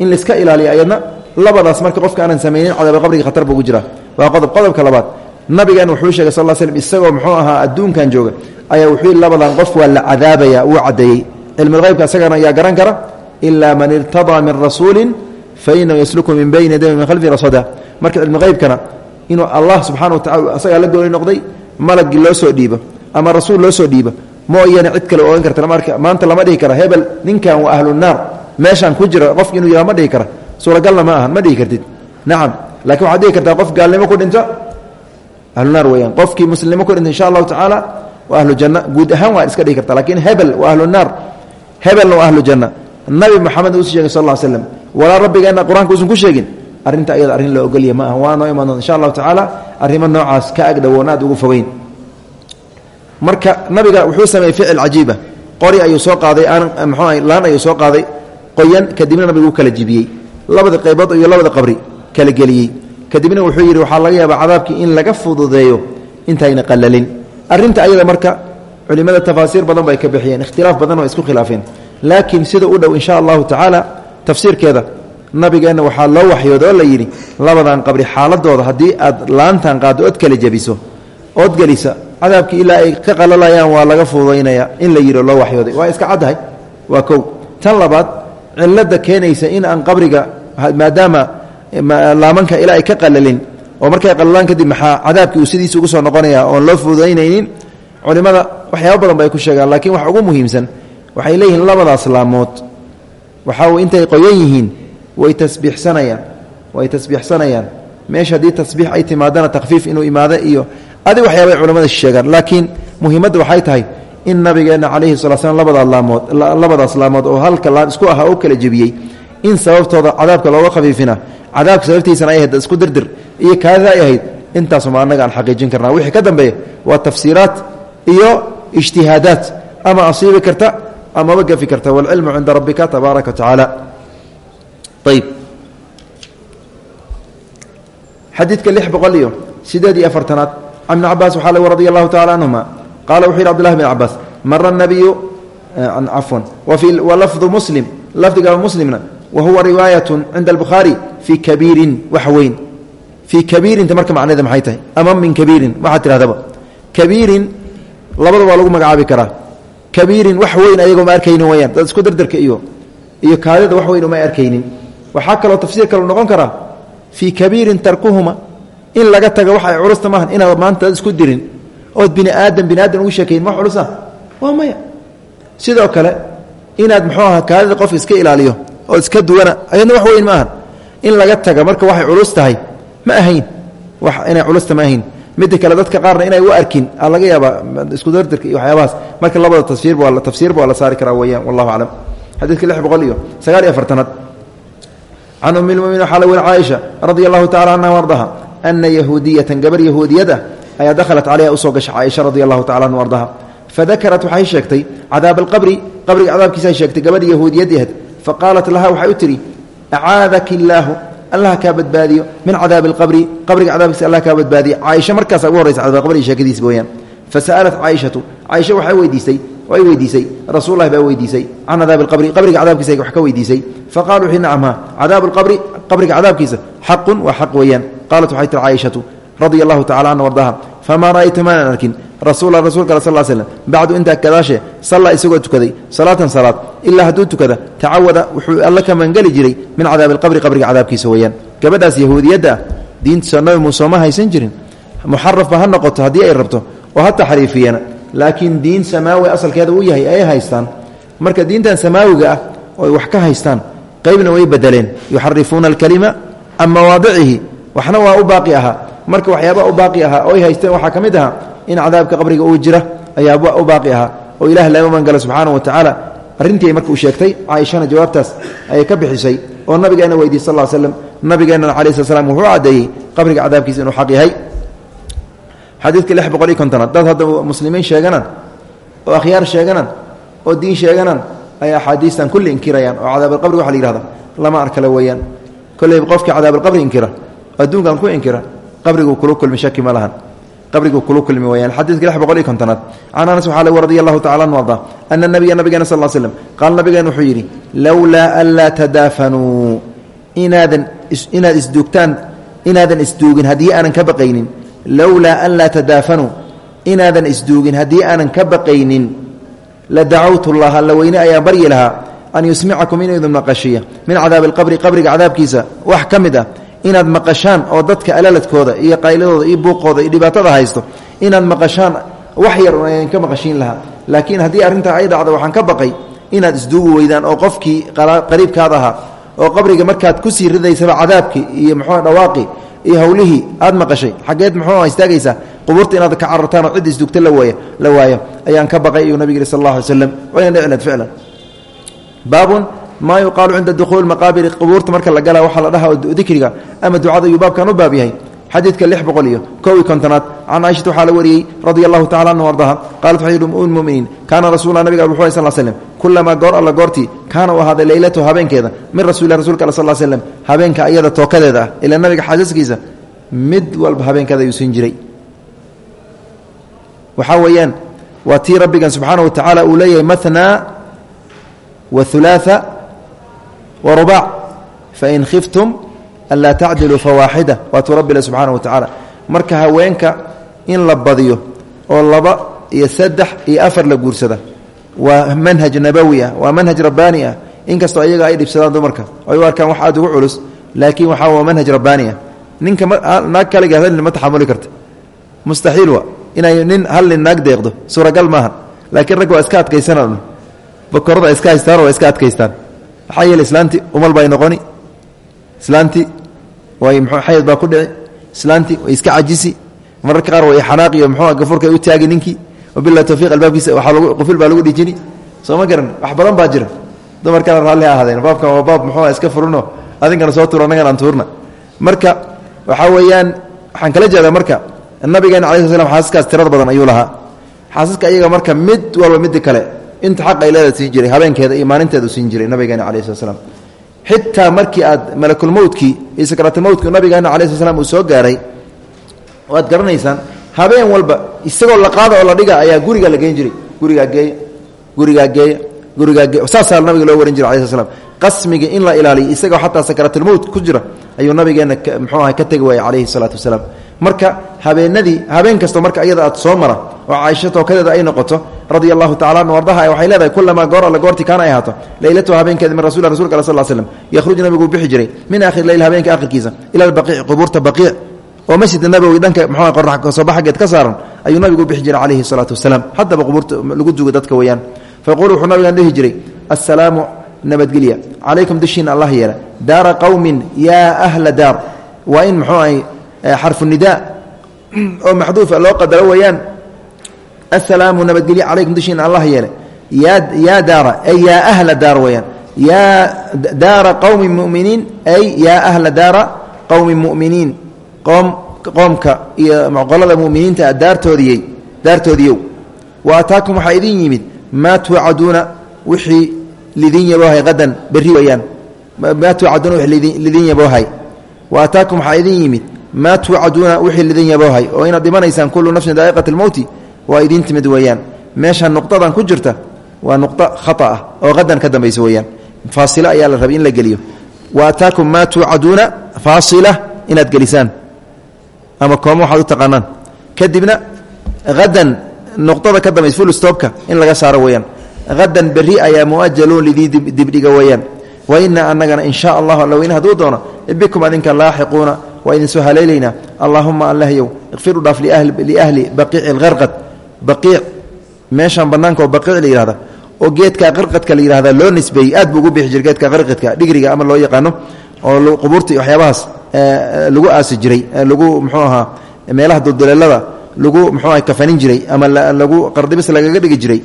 in laiska ilaaliya ayadna labadaas marka qofka aanan samaynin cadaaba qabriga khatar buu ku jira waa qodob qodobka labaad. Nabigan wuxuu sheegay sal slm isagoo muxuu ahaa adduunkan jooga ayaa wuxuu labadan qof waa la cadaabaya wuu caddeeyey cilmulhaybka isagana ayaa garan kara ilaa man irtadaa min rasuulin fa inahu yasluku min bayni yadayhi min khalfi rasada. Marka cilmuhaybkana inuu allah subxana wa tacala asagaa la gooni noqday malagii loo soo dhiibo ama rasuul loo soo dhiibo mooyane cid kale ogan karta maanta lama dhihi kara hebel ninkan waa ahlunaar meeshaan ku jira qofki inuu yihah ma dhihi kara suuragalna ma ahan ma dhihi kartid. Nacam lakiin waxaad dhihi kartaa qof gaalnimo ku dhinto? Ahlunaar weyaan qofkii muslimnimo ku dhinta insha allahu tacaala waa ahlu janna. Guud ahaan waa iska dhihi karta lakiin hebel waa ahlunaar hebelna waa ahlu janna. Nabi moxamed uusi sheegay sal ll slam walaa rabbigeenna qur'aanka uusan ku sheegin. Arrinta ayada arrin loo ogolya ma aha waa noo imaan doonta insha allahu tacaala arrimo noocaas ka agdhowoon aad ugu fogeyn. Marka nabiga wuxuu sameeyey ficil cajiiba. Qori ayuu soo qaaday mxuu laan ayuu soo qaaday. Qoyan kadibna nabigu u kala jibiyey labada qaybood iyo labada qabri kala geliyey. Kadibna wuxuu yidhi waxaa laga yaabaa cadaabkii in laga fududeeyo intayna qalalin arrinta ayada marka culimmada tafaasiir badan bay ka bixiyeen ikhtilaaf badan oo isku khilaafeen. Laakiin sida u dhow insha allahu tacaala tafsiirkeeda nabigeenna waxaa loo waxyooda oo la yidhi labadan qabri xaaladooda haddii aad laantan qaaddo ood kala jebiso ood gelisa cadaabkii ilaa ay ka qalalayaan waa laga fududaynaya in la yidhi loo waxyooday. Waa iska caddahay? Waa kow. Tan labaad cilada keenaysa in aan qabriga maadaama laamanka ilaa ay ka qalalin oo markay qalalaan kadib maxaa cadaabkii uu sidiisa ugu soo noqonaya oon loo fududaynaynin culimmada waxyaaba badan bay ku sheegaan laakiin waxa ugu muhiimsan waxay leeyihiin labadaas laamood. Waxaa intay qoyan yihiin way tasbiixsanayaan way tasbiixsanayaan. Meesha haddii tasbiix ay timaadana takfiif inuu imaado iyo adi waxyaabay culimmada sheegaan laakiin muhiimadda waxay tahay in nabigeenna calayhi sala slam labadaas laamood labadaas laamood oo halka laan isku ahaa oo kala jebiyey in sababtooda cadaabka looga khafiifina cadaabka sababtiisana ay ahayd isku dirdir iyo kaadida ay ahayd intaasuma annaga aan xaqiijin karnaa. Wixii ka dambeeya waa tafsiiraat iyo ijtihaadaat. Ama asiibi karta amaba gafi karta. Waalcilmu cinda rabbika tabaaraka wa tacaala. Ayb xadiidka lix boqol iyo sideed iyo afartanaad can cabaas waxaa lg radi allahu tacala canhuma qala wuxuu yidhi cbdullahi bn cabaas mara nabiyu cafwan wa lafdu muslim lafdiga muslimna wa huwa riwaayatu cinda albukhaari fii kabiirin wax weyn fii kabiirinta marka macneeda maxay tahay ama min kabiirin waxaad tidhahdaba kabiirin labada waa lagu magacaabi karaa kabiirin wax weyn ayagoo ma arkaynin weyaan dad isku dardarka iyo iyo kaadida wax weyn uma arkaynin waxaa kaloo tafsiir kaloo noqon karaa fii kabiirin tarkuhuma in laga taga wax ay culusta maahan inaad maanta dad isku dirin ood bini aadam bini aadam ugu sheekayn wax culusa waa maya. Sidoo kale inaad muxuu aha kaadida qofka iska ilaaliyo oo iska duwana ayadna wax weyn ma in laga taga marka waxay culus tahay ma ahayn. Wax inay culusta ma ahayn. Midda kale dadka qaarna inay u arkin aa laga yaabaa isku dardarka iyo waxyaabahaas. Marka labada tafsiirba waa tafsiirba waa la saari karaa weeyaan wallahu aclam. Xadiidka lix boqol iyo sagaal iyo afartanaad can ummi lmuminiin waxaa la weli caaisha radia allahu tacala anha ardaha ana yahuudiyatan gabar yahuudiyad ah ayaa dakhalat calayha u soo gashay caaisha radi allahu tacala anhu ardaha. Fadakarat waxay sheegtay cadaab alqabri qabriga cadaabkiisaay sheegtay gabadhi yahuudiyad ahed faqaalat laha waxay u tidhi acaadaki illaahu allah kaa badbaadiyo min cadaabi alqabri qabriga cadaabkiisa allah kaa badbaadiyo. Caaisha markaasa ugu horraysa cadaabqabriga sheekadiisa weyaan fasa'alat caaishatu caaisha waxay weydiistay way weydiisay rasuullahi baa weydiisay can cadaabi alqabri qabriga cadaabkiisa wax ka weydiisay. Faqala wuxuu nacamha cadaabu alqabri qabriga cadaabkiisa xaqun waa xaq weeyaan. Qaalat waxay tihi caaishatu radia allahu wardaha famaa ra'aytu maanan arkin rasuula rasuulka al sal slm bacdu intaa kadaashe salla isagoo tukaday salaatan salaad ilaa hadduu tukada tacawada wuxuu alla ka mangeli jiray min cadaabi alqabri qabriga cadaabkiisa weeyaan gabadhaas yahuudiyadda ah diintiisa nabi muuse ma haysan jirin muxarafba ha noqoto haddii ay rabto oo ha taxriifiyana laakiin diin samaawi asalkeeda uu yahay ay haystaan marka diintan samaawiga ah ooy wax ka haystaan qaybna way bedeleen yuxarifuuna alkalima can mawaadicihi waxna waa u baaqi ahaa. Marka waxyaabaa u baaqi ahaa oo ay haysteen waxaa ka mid ahaa in cadaabka qabriga uu jira ayaaba u baaqi ahaa oo ilaah lama mangalo subxaana wa tacaala arrintii marka uu sheegtay caaishana jawaabtaas ayay ka bixisay oo nabigeena weydiy sal slam nabigeenna cala sl slam wuxuu caddeeyey qabriga cadaabkiisa inuu xaq yahay. Xadiidka lix boqol iyo kontonaad dad hadda muslimiin sheeganan oo akhyaar sheeganan oo diin sheeganan ay axaadiistan kulli inkirayaan oo cadaabalqabri waxa la yihahda lama arkale weeyaan. Kolleyba qofkii cadaabalqabri inkira adduunkan ku inkira qabriguu kula kulmi shaki ma lahan. Qabriguu kula kulmi weyaan xadiidka lix boqol iyo kontonaad can anas waxaa le radia allahu tacala anu arda ana nabiya nabigeena sal slm qaala nabigeen wuxuu yidhi lowlaa anlaa tadaafanuu. Inaadan inaad isduugtaan inaadan isduugin haddii ka baqaynin. Lowlaa an laa tadaafanuu. Inaadan isduugin haddii aanan ka baqaynin. La dacawtu llaha alla weyne ayaa baryi lahaa an yusmicakum inuu idin maqashiya. Min cadaabi alqabri qabriga cadaabkiisa wax ka mid ah inaad maqashaan oo dadka alaladkooda iyo qayladooda iyo buuqooda iyo dhibaatada haysto inaad maqashaan wax yar n ka maqashiin lahaa. Laakiin haddii arrintaa ay dhacdo waxaan ka baqay inaad isduugi weydaan oo qofkii qariibkaad ahaa oo qabriga markaad ku sii ridaysaba cadaabkii iyo muxuu dhawaaqi iyo hawlihii aad maqashay xaggeed muxuu istaagaysaa qubuurta inaad ka carartaan oo cid isdugta la waaya la waayo ayaan ka baqay iyuu nabig yiri sal allah alay wayna dhicled ficlan. Baabun maa yuqaalu cinda dukhuuli maqaabiri qubuurta marka la gala waxaa la dhaha dikriga ama ducada ayuu baabkan u baab yahay. Xadiidka lix boqol iyo kow iyo kontonaad can caaishata waxaa la wariyey radia allahu tacala anhu ardaha qaalat waxay yihi muminiin kaana rasuulula nabiga wuxuu ay sal slm kulamaa goor alla goortii kaana uu ahaaday leylatu habeenkeeda min rasulilah rasulka al sal slm habeenka ayada tookadeeda ah ilaa nabiga xaasaskiisa mid walba habeenkeeda ayuu siin jiray. Waxaa weeyaan waa tii rabbigan subxaana wa wa rubac fain khiftum anlaa tacdiluu fawaaxida waatuu rabbile subxaana wa tacaala marka haweenka in la badiyo oo laba iyo saddex iyo afar la guursada waa manhaj nabawi ah waa manhaj rabbaani ah inkastoo iyaga ay dhibsadaan dumarka ay u arkaan wax aad ugu culus laakiin waxaa waa manhaj rabbaani ah ninka naag kaliga ma taxamuli karta mustaxiil wa inay nin maxaa yeele islaanti umal bay noqoni. Islaanti way mxuu xayad baa ku dhici. Islaanti way iska cajisi. Mararka qaar way xanaaqiyo muxuu gafurka u taagi ninkii wabillahi tawfiiq albaabkiisa waxaa lagu qufil baa lagu dhijini. Soo ma garan wax badan baa jira. Dumarkana raalli ha ahaadeen baabkan waa baab muxuu iska furuno. Adinkana soo tuuro annagan aan tuurna. Marka waxaa weeyaan waxaan kala jeedaa marka nabigeena alai sl slam xaasaskaas tirada badan ayuu lahaa. Xaasaska iyaga marka mid walba midda kale inta xaq ay leeda siin jiray habeenkeeda iyo maalinteedu siin jiray nabigeena calayi slat slam xitaa markii aad malakulmowtkii iyo sakratulmowtki nabigeena alai sl slam uu soo gaaray waad garanaysaan habeen walba isagoo la qaada oo la dhiga ayaa guriga la geen jiray. Gurigaa geeya gurigaa geeya gurigaa saasaa nabiga loo waran jiray alai sl slam qasmiga in la ilaaliyo isagoo xataa sakratulmowt ku jira ayuu nabigeena mxuu aha ka tegi waayey calayhi salaatu wasalaam marka habeenadii habeen kastoo marka iyada aad soo mara oo caaisha tookadeeda ay noqoto radia allahu tacala anhu ardaha waxay leedahay kulamaa goor alle goortii kaana ay ahaato leylatuha habeenkeeda min rasul rasulka al sal slm yakhruj nabigu bixi jiray min aakhiri leyl habeenka akhirkiisa ila albaqiici qubuurta baqiic. Oo masjidka nabowi dhanka mxuu qorax kasooba xaggeed ka saaran ayuu nabigu bixi jiray calayhi salaatu wasalaam. Haddaba qubuurta lagu duga dadka weeyaan. Fayaquulu wuxuu nabigan dhihi jiray assalaamu nabadgelya calaykum dushiina allah yeela daara qowmin yaa ahla daar. Waa in ahay xarfu nidaa oo maxduufa loo qadaro weeyaan assalaamu nabadgelya calaykum dushiina allah yeele. Yaa daara ay yaa ahla daar weeyaan. Yaa daara qowmi muminiin ay yaa ahla daara qowmi muminiin. Qoom qoomka iyo qolada muminiinta daartoodiyey daartoodiyow. Wa ataakum waxaa idin yimid maa tuucaduuna wixii lidin yaboohay qadan berri weeyaan. Maa tuucaduuna wixii lidin yaboohay wa ataakum waxaa maa tuucaduuna wixii lidin yaboohay oo inaad dhimanaysaan kullu nafsin daa'iqat almowti waa idin timid weeyaan. Meesha nuqdadan ku jirta waa nuqdo khata ah oo qadan ka dambaysa weeyaan. Faasilo ayaa la rabay in la geliyo. Wa ataakum maa tuucaduuna faasila inaad gelisaan. Ama kooma waxaad u taqaanaan. Kadibna hadan nuqdada ka dambaysa full stopka in laga saaro weeyaan. Hadan berri ayaa muajaluun lidii adinka laaxiquuna waa idin soo haleelaynaa allaahuma allahyow ikfir u dhaaf liahli baqiici lharqad baqiic meeshaan bannaanka oo baqiic la yihahda oo geedka qarqadka la yihahda loo nisbeeyey aad buu ugu bixi jiray geedka qarqadka dhigriga ama loo yaqaano oo qubuurta waxyaabahaas lagu aasi jiray lagu muxuu ahaa lagu muxuu aha kafanin jiray ama lagu qardibis lagaga dhigi jiray.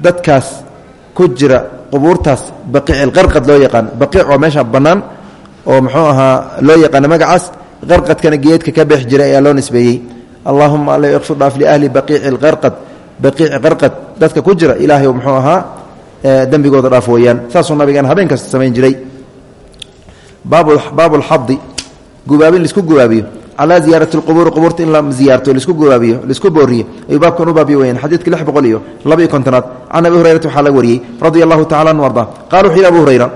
Dadkaas ku jira qubuurtaas baqiic qarqad loo yaqaan. Baqiic waa meesha bannaan oo muxuu ahaa loo yaqaano magacaas qarqadkana geedka ka beex jiray ayaa loo nisbeeyey. Allahuma alla ikfir dhaaf liahli baqiici lqarqad baqiici qarqad dadka ku jira ilaahay muxuu ahaa dembigooda dhaaf weeyaan saasuu nabigan habeen kasta samayn jiray. Baabu lxadi gubaabin la isku gubaabiyo. Calaa ziyaarati lqubuuri qubuurta in la ziyaarto la isku gubaabiyo la isku booriyo. Ayuu baabkan u baabiyo weyaan xadiidka lix boqol iyo laba iyo kontonaad can abi hurayrata waxaa laga wariyey radia allahu tacala anu arda qala abu hurayra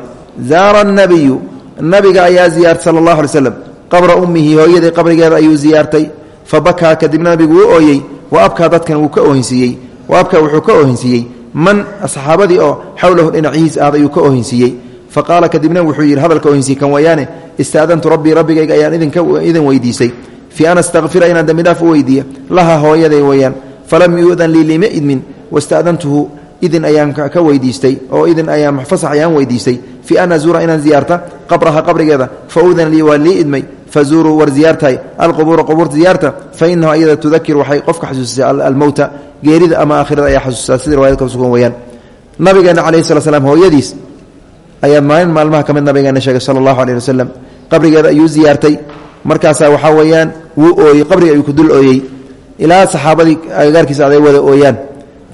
zaara anabiyu nabiga ayaa ziyaartay sala allahu alay qabra ummihi hooyaday qabrigeeda ayuu ziyaartay. Fa bakaa kadibna nabigu wuu ooyey wa abkaa dadkan wuu ka oohinsiiyey wa abkaa wuxuu ka oohinsiiyey man saxaabadii oo xowlahu dhinacihiis ahd ayuu ka oohinsiiyey fa qaala kadibna wuxuu yidhi hadalka oohinsiye kan wayaane istaadantu rabbii rabbigayga ayaan idin weydiisay. Fii an astakfira inaan dembidhaaf u weydiiya. Laha hooyaday weyaan. Falam yu'dan lii lima idmin wastaadantuhu idin ayaan ka weydiistay oo idin ayaan fasax ayaan weydiistay. Fii an azuura inaan ziyaarta qabraha qabrigeeda fa udana lii waa lii idmay fazuuruu war ziyaartahay alqubuura qubuurta ziyaarta fa inahu ayada tudakir waxay qofka xasuusisaa almowta geerida ama aakhirada ayaa xasuusisaa sida riwayadka sugan weyaan nabigeena calayhi sala slam hooyadiis ayaa maalin maalmaha ka mid nabigeena sheegay sala allahu aleyh wasalam qabrigeeda ayuu ziyaartay markaasaa waxaa weeyaan wuu ooyey qabriga ayuu ku dul ooyey ilaa saxaabadii agagaarkiisa aday wada ooyaan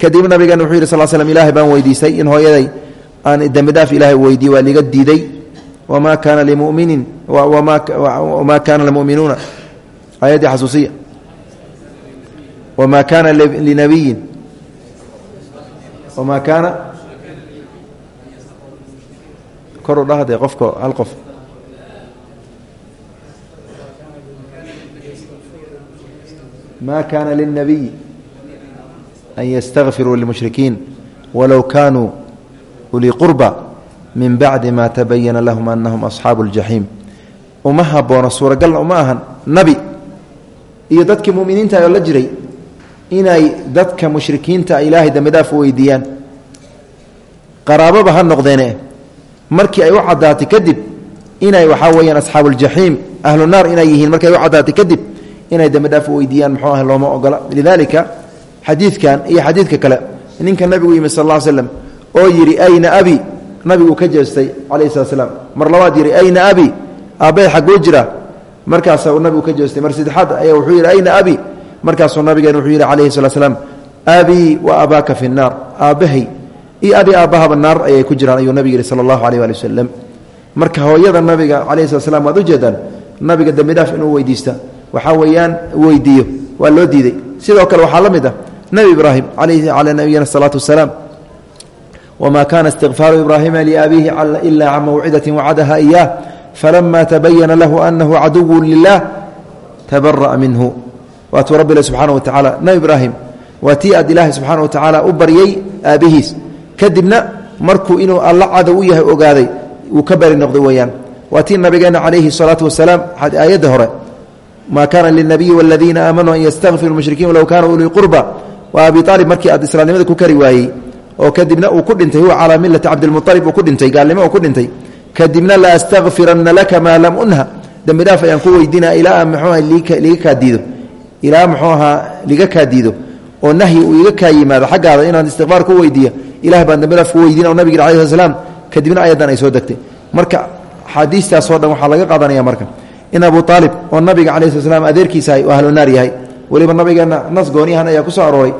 kadib nabigeena wuxuu yidhi sal slm ilaahay baan weydiistay in hooyaday aan dembidhaaf ilaahay weydiiye waa liga diiday wamaa kaana limuminin wamaa kaana limuminuuna aayaddii xasuusiya wamaa kaana linabiyin wamaa kaana koru dhahde qofka hal qof ma kaana lلnabiy an ystakfiruu lilmushrikiin walow kaanuu ulii qurba min bacdi ma tabayana lahum anahum asxaabu اljaxiim uma haboono suuragalna uma ahan nabi iyo dadkii muminiinta oo la jiray inay dadka mushrikiinta ilaahay dembidhaaf u weydiiyaan. Qaraababa ha noqdeene markii ay u caddaatay kadib inay waxaa weeyaan asxaabu ljaxiim ahlu naar inay yihiin markay u caddaatay kadib inay dembidhaaf u weydiiyaan muxuu ah looma ogola. Lidaalika xadiidkan iyo xadiidka kale ninka nabigu yimid sal ll slam oo yidhi ayna abi nabigu ka jeestay calayhi slat slam mar labaad yidhi ayna abi? Aabbay xaguu jira. Markaasaa uu nabigu ka jeestay mar saddexaad ayaa wuxuu yidhi ayna abi. Markaasuu nabigeen wuxuu yidhi calayhi slat slam abii wa abaaka fi nnaar. Aabbahay iyo adi aabbahaba naar ayay ku jiraan ayuu nabig yihi sala allahu aleyh waali wasalam marka hooyada nabiga calayhi slat slam waad ujeedaan nabiga dembidhaaf inuu weydiista waxaa weeyaan weydiiyo waa loo diiday. Sidoo kale waxaa la mid ah nebi ibraahim alayhi calaa nabiyina asalaatu wasalaam wma kana istikfaaru ibraahima liabiihi ila can mawcidati wacadaha iyaah falama tabayana lahu anahu caduwu lilah tabara'a minhu waatuu rabbi le subxaana wa tacaala nebi ibraahim waa tii aad ilaahay subxaana wa tacaala u baryey aabbihiis kadibna markuu inuu alla cadow u yahay ogaaday uu ka bari noqday weeyaan waa tii nabigeena calayhi salaatu wasalaam aayadda hore ma kana linabiyi waladiina aamanuu an yastakfiru mushrikiin walow kaanuu ulii qurba waa abi aalib markii aad islaamnimada ku kari waayey oo kadibna uu ku dhintay huwa calaa milati cabdilmualib uu ku dhintay gaalnimo uu ku dhintay. Kadibna la astakfiranna laka maa lam unha. Dembi dhaaf ayaan ku weydiina ilaa muxuuaha liga kaa diido? Ilaa muxuu ahaa liga kaa diido? Oo nahyi uu iga kaa yimaado xaggaada inaan istikfaar ku weydiiyo ilah baan dembi dhaaf ku weydiina o nabig alai sl slam kadibna ayadan ay soo degtay. Marka axaadiistaasoo dhan waxaa laga qaadanaya marka in abu aalib oo nabiga cala sl slam adeerkiisahay oo ahlu naar yahay. Weliba nabigeenna nas gooniyahan ayaa ku soo arooray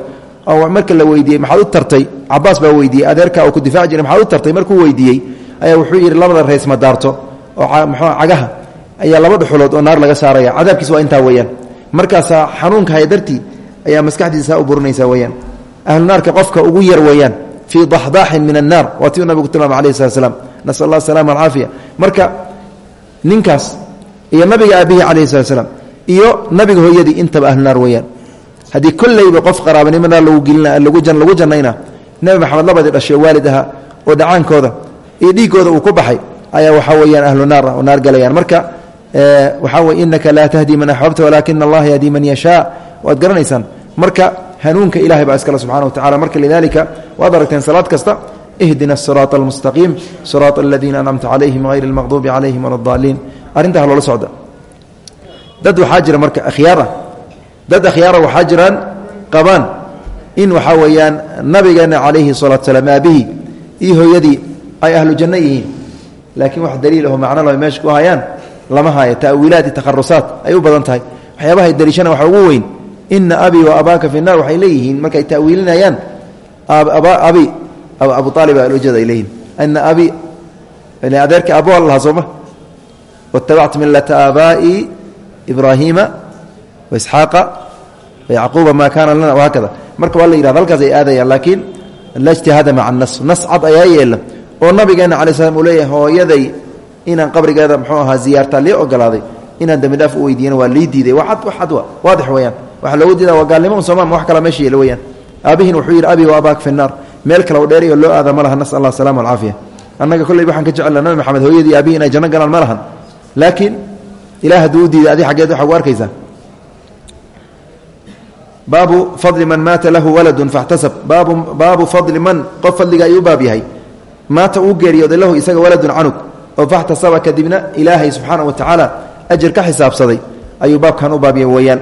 oo marka la weydiiyey maxaad u tartay? Cabaas baa weydiiyey adeerka oo ku difaaci jiray maxaad u tartay? Markuu weydiiyey ayaa wuxuu yidhi labada reys ma daarto. Oo mxuu cagaha ayaa laba dhuxulood oo naar laga saaraya. Cadaabkiis waa intaa weeyaan. Markaasaa xanuunka haya ayaa maskaxdiisa u burinaysa weeyaan. Ahlu naarka qofka ugu yar weeyaan fii daxdaaxin min annaar waa tiu nabigu tilmaama alayh slat slam nasal allah asalama marka ninkaas iyo nabiga aabbihi calayhi slat slam iyo nabiga hooyadii intaba ahlu naar weeyaan haddii kollayba qof qaraabanimada lagu jannayna nebi maxamed labadii dhashay oo waalid oo dhacaankooda iyo dhiiggooda uu ku baxay ayaa waxaa weeyaan ahlu naar oo naar galayaan. Marka waxaa weye innaka laa tahdi man axbabta walaakina allaha yahdi man yashaa waad garanaysaan marka hanuunka ilahay baa iskale subxana wa tacala marka lidalika waad aragteen salaad kasta ihdina asiraata almustaqiim siraata aladiina ancamta calayhim hayr almaqduubi calayhim wala adaliin arrintaa loola socda. Dad waxaa jira marka akhyaar ah dad akhyaara waxaa jiraan qabaan in waxaa weeyaan nabigeena calayhi salatu salaam aabihii iyo hooyadii ay ahlu janno yihiin. Wax daliil aho macno la meesha ku hayaan lama haayo ta'wiilaat iyo ay u badan tahay. Waxyaabahay daliishana waxa ugu weyn ina abii wa abaaka fi naar waxay leeyihiin markay ta'wiilinayaan abi abu aalib alojada ay leeyihiin ina abi adeerka abo lahaa sooma watabactu milata aabaa'i ibraahiima waisxaaqa wayacquuba maa kaana lana wahaakada marka waa la yihahda halkaas ay aadayaan laakiin la ijtihaada maca nas nas cad ayaa yeela oo nabigeena cala slam uu leeyahay hooyaday inaan qabrigeeda muxuu ahaa ziyaartaa lii ogolaaday. Inaan dembi dhaaf u weydiiyana waa lii diiday. Waa ad ad waadix weyaan waxaa loogu diida waa gaalnimo un sooma wax kala meesha yeela weyaan aabihin wuxuu yidhi abi wa abaak fi naar. Meel kale oo dheeriyo loo aada ma laha nas allah asalama alcaafiya annaga kolley waxaan ka jecelna nabi maxamed hooyadii aabihi inay janno galaan ma lahan. Laakiin ilah hadduu u diiday adi xaggeed waxaa gu arkaysaa baabu fadli man maata lahu waladun faxtasab baabu fadli man qof fadliga ayuu baab yahay. Maata uu geeriyooday lahu isaga waladun canug oo faxtasaba kadibna ilaahay subxaana wa tacaala ajir ka xisaabsaday ayuu baabkan u baabya weeyaan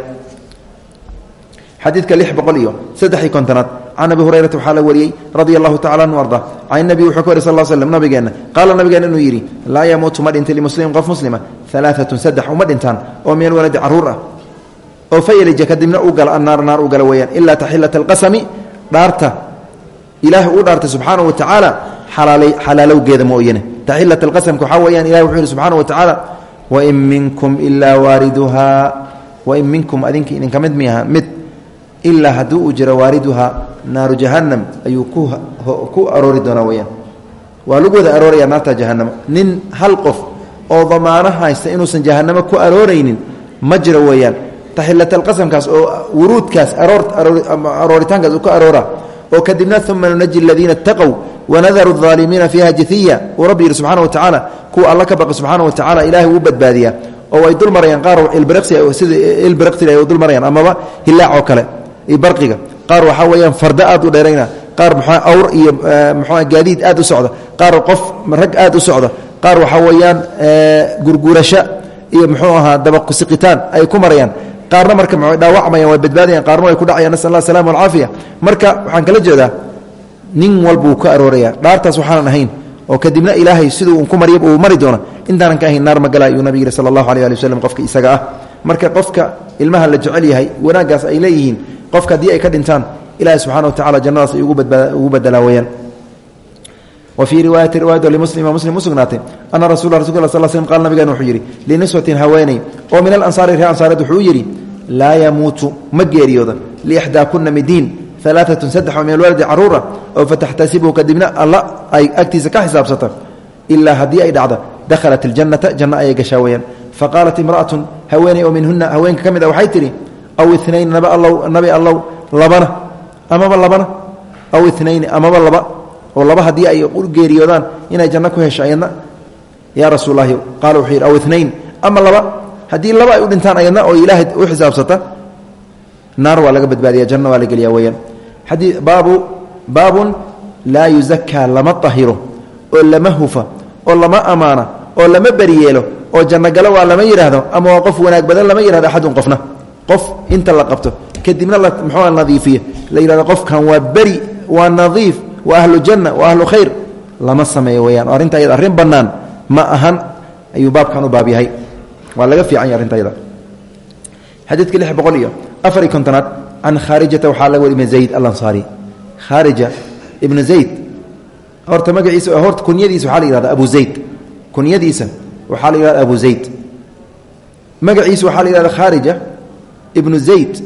xadiidka lix boqol iyo saddexii kontonaad can abi hurayrata waxaa la wariyey radia allahu tacala anu arda. Can nabi wuxuu ka wari sal slm nabigeenna qaala nabigeena inuu yidhi laa yamuutu ma dhinta limuslimin qof muslima alaaatun saddex uma dhintaan oo min oo fayalija kadibna uu gala annaar naar uu gala weeyaan ilaa taxilata alqasami dhaarta. Ilaahay uu dhaartay subxaana wa tacaala xalaalowgeeda mooyane. Taxilat alqasamka waxaa weyaan ilahi wuxuu yihi subxaana wa tacaala wain minkum ilaa waariduhaa wain minkum adinka idinka mid miaha mid ilaa haddii uu jiro waariduhaa naaru jahannam ayuu ku aroori doonaa weyaan waa lagu wada arooraya nin hal qof oo damaano haysta inuusan jahanamo ku arooraynin ma jiro weeyaan taxilat alqasamkaas oo wuruudkaas arooritaankaas uu ka aroora oo kadibna uma nunaji aladiina itaqow wanadaru aalimiina fiiha jaiya uu rabbi yihi wa tacaala kuwa alla ka baqi wa tacala ilahay uu badbaadiyaa oo ay dul marayaan qaar sida ilbirqsiga ay dul marayaan amaba hilaac oo kale barqiga. Qaar waxaa weeyaan farda aad u dheerayna qaar mxua awr iyo mxua gaadiid aad u socda qaar qof rag aad u socda qaar waxaa weeyaan gurguurasho iyo muxuu ahaa dabaqsiqitaan ay ku marayaan qaarna marka m dhaawacmayaan way badbaadayan qaarna way ku dhacayaan nasal allah asalama alcaafiya marka waxaan kala jeedaa nin walbuu ka arooraya dhaartaas waxaanan ahayn oo kadibna ilaahay siduu ku marya uu mari doona intaanan ka ahayn naar magala ayuu nabig yihi sala allahu aleh ali waslem qofka isaga ah. Marka qofka ilmaha la jecel yahay wanaaggaas ay leeyihiin qofka haddii ay ka dhintaan ilahi subxana wa tacala jannadaas ay ugu badelaa weyaan wa fii riwaayati riwaayado limuslima muslim u sugnaatay ana rasul rasulka sal slm qala nabigan wuxuu yidhi liniswatin haweeney oo min alansaari reer ansaareed wuxuu u yidhi laa yamuutu ma geeriyooda liixdaa kuna midiin alaaatun saddex oo min alwaladi caruura oo fataxtasibu kadibna alla ay agtiisa ka xisaabsata ilaa haddii ay dhacda dakhalat iljannata janno ayay gashaa weyaan faqaalat imra'atun haweeney oo minhuna haweenka ka mid a waxay tidhi aw inayn naba allow nabi allow labana amaba labana aw inayni amaba laba oo laba haddii ay u geeriyoodaan inay janno ku hesho ayadna yaa qaala inayn ama laba haddii laba ay u dhintaan ayadna oo ilaahay u xisaabsata naar waa laga badbaadiya janno waa la geliya weyaan xadii baabu baabun laa yuzakaa lama tahiro oo lama hufa oo lama amaana oo lama beriyeelo oo jannogalo waa lama yidhaahdo ama waa qof wanaag badan lama yihahdo axadun qofna. Qof inta la qabto kadibna muxuu nadiifiyo la yidhahdo qofkan waa beri waa nadiif waa ahlu janna waa ahlu khayr. Lama sameeyo weyaan oo arrinta ayada arrin ma ahan ayuu baabkan u baab yahay waa laga fiican yahy arrinta ayada xadiidka lix boqol iyo afar iyo kontonaad can waxaa laga wari ibn zayd alansaari. Khaarija ibnu zayd. Horta magaciisa horta kunyadiisa waxaa la yihahda abu zayd. Kunyadiisa waxaa la yihahda abu zayd. Magaciisa waxaa la yihahda khaarija ibnu zayd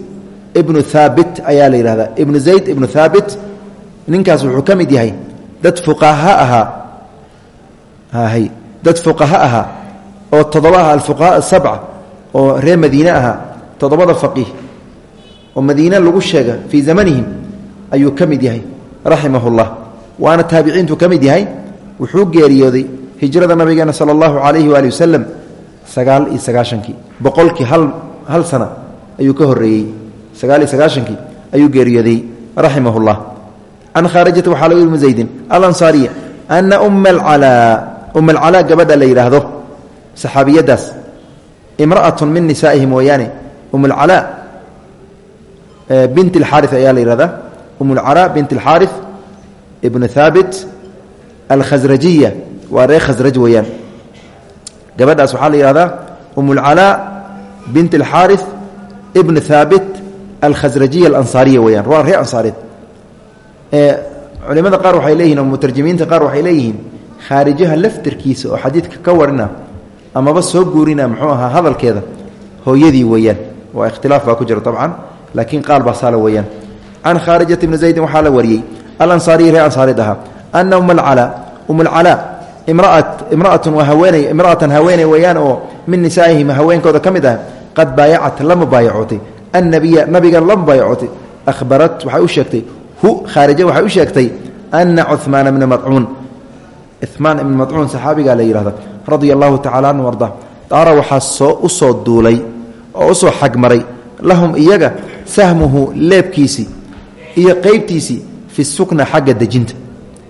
ibnu haabit ayaa la yidhahdaa. Ibnu zayd ibnu haabit ninkaas wuxuu ka yahay dad fuqaha ahaa. Dad fuqaha ahaa oo toddoba aha alfuqahaa asabca oo reer madiine ahaa toddobada faqiih oo madiine lagu sheega fii zamanihim ayuu ka mid yahay raximah اllah waana taabiciintu ka mid yahay wuxuu geeriyooday hijrada nabigeena sala allahu calayhi waali wasalam sagaal iyo sagaashankii. Boqolkii hal hal sana ayuu ka horeeyey sagaal iyo sagaashankii ayuu geeriyooday raximah اllah can khaarijata waxaa laga yiri zaydin alansaariya ana uma alcalaa uma alcalaa gabadha la yidhaahdo saxaabiyaddaas imra'atun min nisaa'ihim mooyaane um alcalaa bint alxaari ayaa la yihahdaa um alcalaa bint alxaari ibnu haabit alkhasrajiya waa reer khasraj weeyaan. Gabadhaas waxaa la yihahdaa umulcalaa bint alxaari ibn haabit alkhasrajiya alansaariya weyaan waa reer ansaareed culimada qaar waxay leeyihiin oo mutarjimiinta qaar waxay leeyihiin khaarijaha laftarkiisa oo xadiidka ka warina amaba soo guurina muxuu ahaa hadalkeeda hooyadii weeyaan. Waa ikhtilaaf baa ku jira abcan laakiin qaal baa saala weeyaan. Can khaarijata bni zaydin waxaa la wariyey alansaariyi reer ansaareed ahaa ana umcalaa umulcalaa imraatun waa haweeney imra'atan haweeney weeyaan oo min nisaa'ihim haweenkooda ka mid ah qad baayacat la mubaayacootay annabiya nabiga la mubaayacootay ahbarat waxay u sheegtay hu khaarija waxay u sheegtay ana cuhmaana bna madcuun. Cumaan ibn madcuun saxaabigaa la yihahda radia allahu tacala anhu arda daara waxaa soo u soo duulay oo u soo xagmaray. Lahum iyaga sahmuhu leebkiisii iyo qeybtiisii fi sukna xagga dejinta.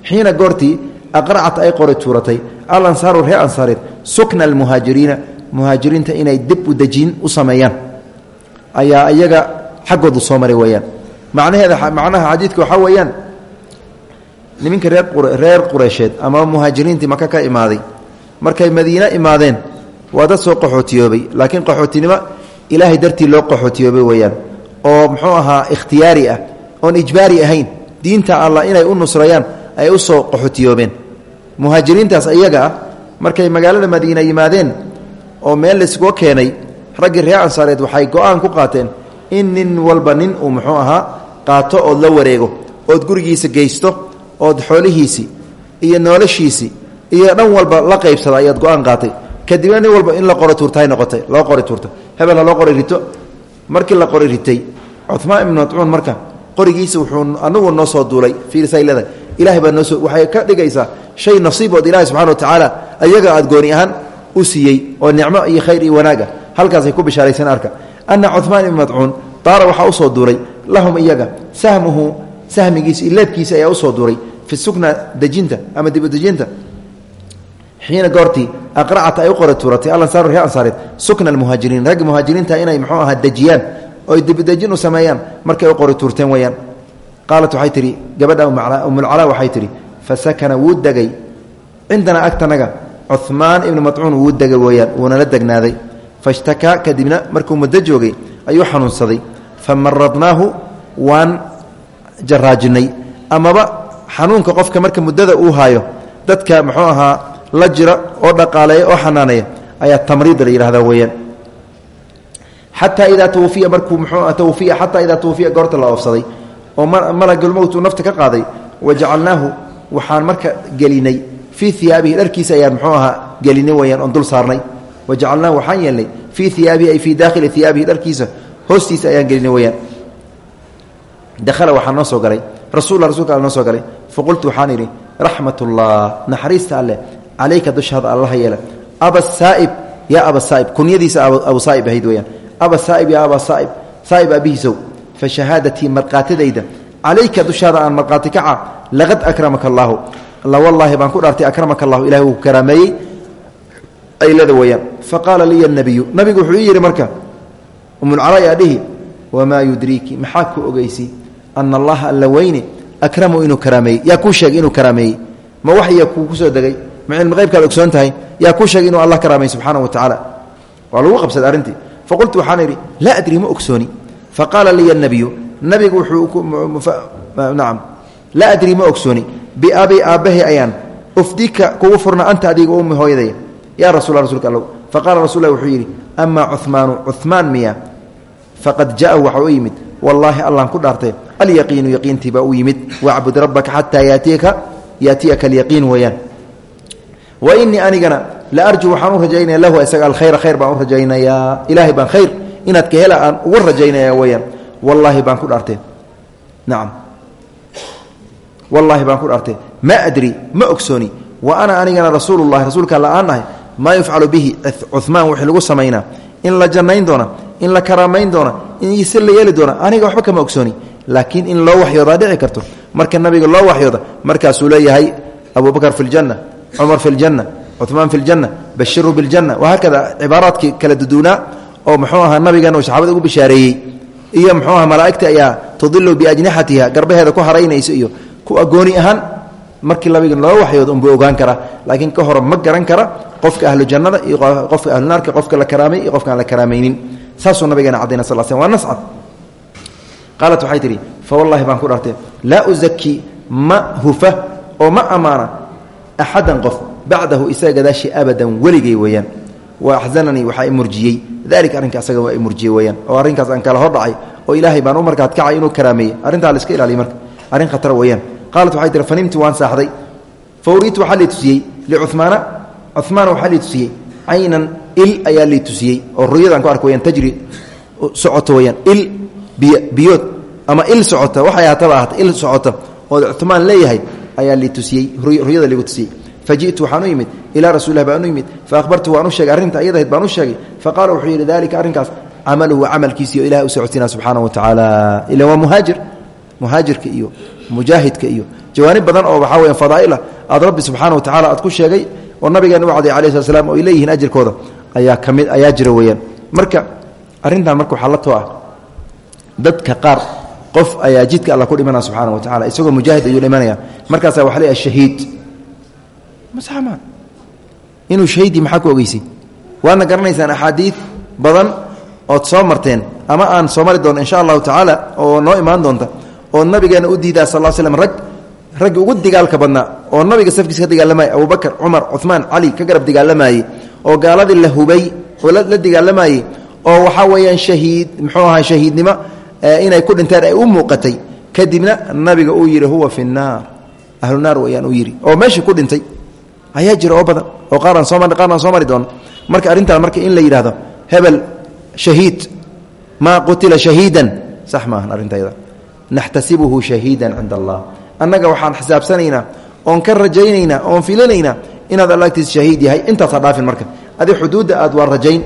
Xiina goortii aqracat ay qori tuuratay alansaaru reer ansaareed sukna almuhaajiriina muhaajiriinta inay dib u dejin u sameeyaan. Ayaa iyaga xaggoodu soo maray weeyaan. Macnaheeda macnaha xadiidka waxaa weeyaan niminka reer qureysheed ama muhaajiriintii maka ka imaaday markay madiine imaadeen. Waa dad soo qaxootiyoobay. Laakiin qaxootinimo ilaahay dartii loo qaxootiyoobay weeyaan. Oo muxuu ahaa ikhtiyaari ah oon ijbaari ahayn. Diinta allah inay u nusrayaan ay u soo qaxootiyoobeen. Muhaajiriintaas iyaga ah markay magaalada madiina yimaadeen oo meel layskuga keenay raggii reer ansaareed waxay go'aan ku qaateen in nin walba nin uu muxuu ahaa qaato ood la wareego ood gurigiisa geysto ood xoolihiisii iyo noloshiisii iyo dhan walba la qaybsada ayaad go'aan qaatay. Kadibna nin walba in la qoro tuurtaay noqotay loo qori tuurta. Hebel loo qori rito. Markii la qori ritay cumaan ibnu madcuun marka qorigiisa wuxuu anagu noo soo duulay fiirsaylada ilahay baa noosoo waxay ka dhigaysaa shay nasiibood ilahi subxana wa tacaala ayaga aad gooni ahaan u siiyey oo nicmo iyo khayr iyo wanaaga halkaasay ku bishaaraysan arka. Ana cumaan ibn madcuun daara waxaa u soo duuray lahum iyaga sahmuhu sahmigiisa iyo leebkiisa ayaa u soo duuray fi sukna dejinta ama dibudejinta xiina goortii aqracat ay u qori tuuratay alansaar ree ansaareed sukna almuhaajiriin raggi muhaajiriinta inay muxuu ahaa dejiyaan oy dibudejin u sameeyaan markay u qori tuurteen weyaan qaalat waxay tihi gabadha umulcalaa waxay tihi fasakana wuu degay. Cindanaa agtanaga cumaan ibnu madcuun wuu degay weeyaan wuunala degnaaday. Fashtakaa kadibna markuu muddo joogay ayuu xanuunsaday. Fa maradnaahu waan jaraajinay amaba xanuunka qofka marka muddada uu haayo dadka muxuu ahaa la jira oo dhaqaaleeya oo xanaaneeya ayaa tamriida la yidhahdaa weeyaan. Xataa idaa tawfiya markuu mxuu tawfiya xataa idaa tawfiya goorta la oofsaday oo malagulmowt uu nafta ka qaaday wajacalnaahu waxaan marka gelinay fii iyaabihi dharkiisa ayaan mxuu ahaa gelinay weyaan oon dul saarnay. Wajacalnaahu waxaan yeelnay fii iyaabihi ay fii daakhili iyaabihi dharkiisa hoostiisa ayaan gelinay weyaan dahala waxaa soo galay rasulla rasulka al soo galay faqultu waxaan idhi raxmat ullah calayka dushaada allaha yeela aba saaib yaa aba saaib kunyadiisa abu saaib ahayd weyaan aba saaib yaa aba saaib saaib aabihiisow fa shahaadatii markhaatidayda calayka dushaada aan markhaati kaca laqad akramaka allaahu alla wallaahi baan ku dhaartay akramaka allahu ilahi wuu karaameeyey aylada weyaan fa qaala liya nabiyu nabigu wuxuu ii yidhi marka umulcala yaa dhihi wamaa yudriiki maxaa ku ogeysi ana allaha alla weyne akramu inuu karaameeyey yaa kuu sheegay inuu degay ma cilmi qaybkaad ogsoon tahay? Yaa kuu sheegay inuu allah karaamey subxaana wa tacaala waa lagu qabsaday arrintii. Faqultu waxaan idhi laa adri ma ogsooni. Faqaala liya nabiyu nabigu wuxuunacam laa adri ma ogsooni. Biabi aabbahay ayaan. Ufdika kugu furna anta adiga ummi hooyadaya yaa rasul rasulka allow faqala rasul wuxuu yidhi amaa cumaanu cumaan miya. Faqad jaahu waxa u yimid. Wallaahi ku dhaartay alyaqiinu yaqiintii baa u yimid. Wacbud rabbaka xataa yaatiyaka alyaqiin weeyaan wa inii anigana la arju waxaan u rajaynaya lahu isaga alkhayra khayr baan u rajaynayaa. Ilaahay baan khayr inaad ka hela aan uga rajaynaya weyaan wallaahi baan ku dhaartee nacam wallaahi baan ku dhaartee ma adri ma ogsooni. Wa ana anigana rasuulullahi rasuulka alla aan nahay maa yufcalu bihi cumaan wixii lagu samaynaa. In la jannayn doona in la karaamayn doona in se la yeeli doona aniga waxba kama ogsooni. Laakiin in loo waxyoodaa dhici karto. Marka nabiga loo waxyooda markaasuu leeyahay abubakar fi ljanna cumar fi ljanna cumaan fi ljanna bashiru biljanna wahaakada cibaaraadkii kala duduunaa oo muxuu ahaa nabigan uu saxaabada ugu bishaareeyey. Iyo muxuu aha malaa'igta ayaa tudilu biajnixatiha garbaheeda ku haraynaysa iyo kuwa gooni ahaan. Markii labiga loo waxyood unbuu ogaan karaa. Laakiin ka hore ma garan kara qofka ahlu jannada iyo qofka ahlu naarka qofka la karaamay iyo qofka aan la karaamaynin saasuu nabigeena cadayna sal sl waa nascad qaalat waxay tidhi fa wallahi baan ku dhartay laa uzaki ma hufa oo ma ammaana axadan qof bacdahu isaga gadaashi abadan weligay weeyaan wa axzananii waxaa i murjiyey dalika arrinka asaga waa i murjiyey weyaan oo arrinkaas aan kala hordhacay oo ilaahay baan u markaad kacay inuu karaameeyey arrintaa la iska ilaaliya marka arrin khatara weeyaan qaalat waxay tihi fanimtu waan saaxday fa uriitu waxaa lii tusiyey licumaana cumaana waxaa lii tusiyey caynan il ayaa lii tusiyey oo ruyadaan ku arka weyaan tajri socoto weyaan il biy biyood ama il socota waxay ahaataba ahata il socota oo cumaan leeyahay ayaa lii tusiyey ruyada ligu tusiyey. Faji'tu waxaan u yimid ilaa rasuulilah baan u yimid faahbartu waan u sheegay arrinta ayadahayd baan u sheegay. Faqaala wuxuu yidhi dalika arrinkaas camaluhu camalkiisii oo ilahay u socotina subxaana wa tacaala. Ila waa muhaajir muhaajirka iyo mujaahidka iyo jawaanib badan oo waxaa weya fadaa'ila aad rabbi subxaana wa tacala aad ku sheegay oo nabigeena u caday alayh slat oo ay ajirkooda ayaa ka ayaa jira weeyaan. Marka arrintan marka waxaa la dadka qaar qof ayaa jidka alla ku dhimanaya subxaana wa tacala isagoo mujaahid ayuu dhimanaya. Markaasaa waxa leeyahay shahiid. Masaxmaan inuu shahiidi maxaa ku ogeysay? Waadna garanaysaan axaadiid badan ood soo marteen ama aan soo mari doonno insha allahu tacaala oo noo imaan doonta oo nabigeena u diidaa sal l slm rag raggi ugu digaalka badnaa oo nabiga safkiisa ka dagaalamayay abubakar cumar cumaan cali ka garab dagaalamayey oo gaaladii la hubay oo la dagaalamayey oo waxaa weeyaan shahiid muxuu ahaa shahiidnimo inay ku dhinteen ay u muuqatay kadibna nabiga uu yidhi huwa fi naar. Ahlu naar weyaan uu yidhi. Oo meeshii ku dhintay. Ayaa jira oo badan. Oo qaaraan soo qaaraan soo mari doono marka arrintaan marka in la yidhahdo hebel shahiid. Maa qutila shahiidan. Sax maahan arrintayda naxtasibuhu shahiidan cinda allah annaga waxaan xisaabsanaynaa oon ka rajaynaynaa oon filinaynaa inaad alla agtiis shahiid yahay. Intaasaa dhaafin marka. Adi xuduudda aad waa rajayn.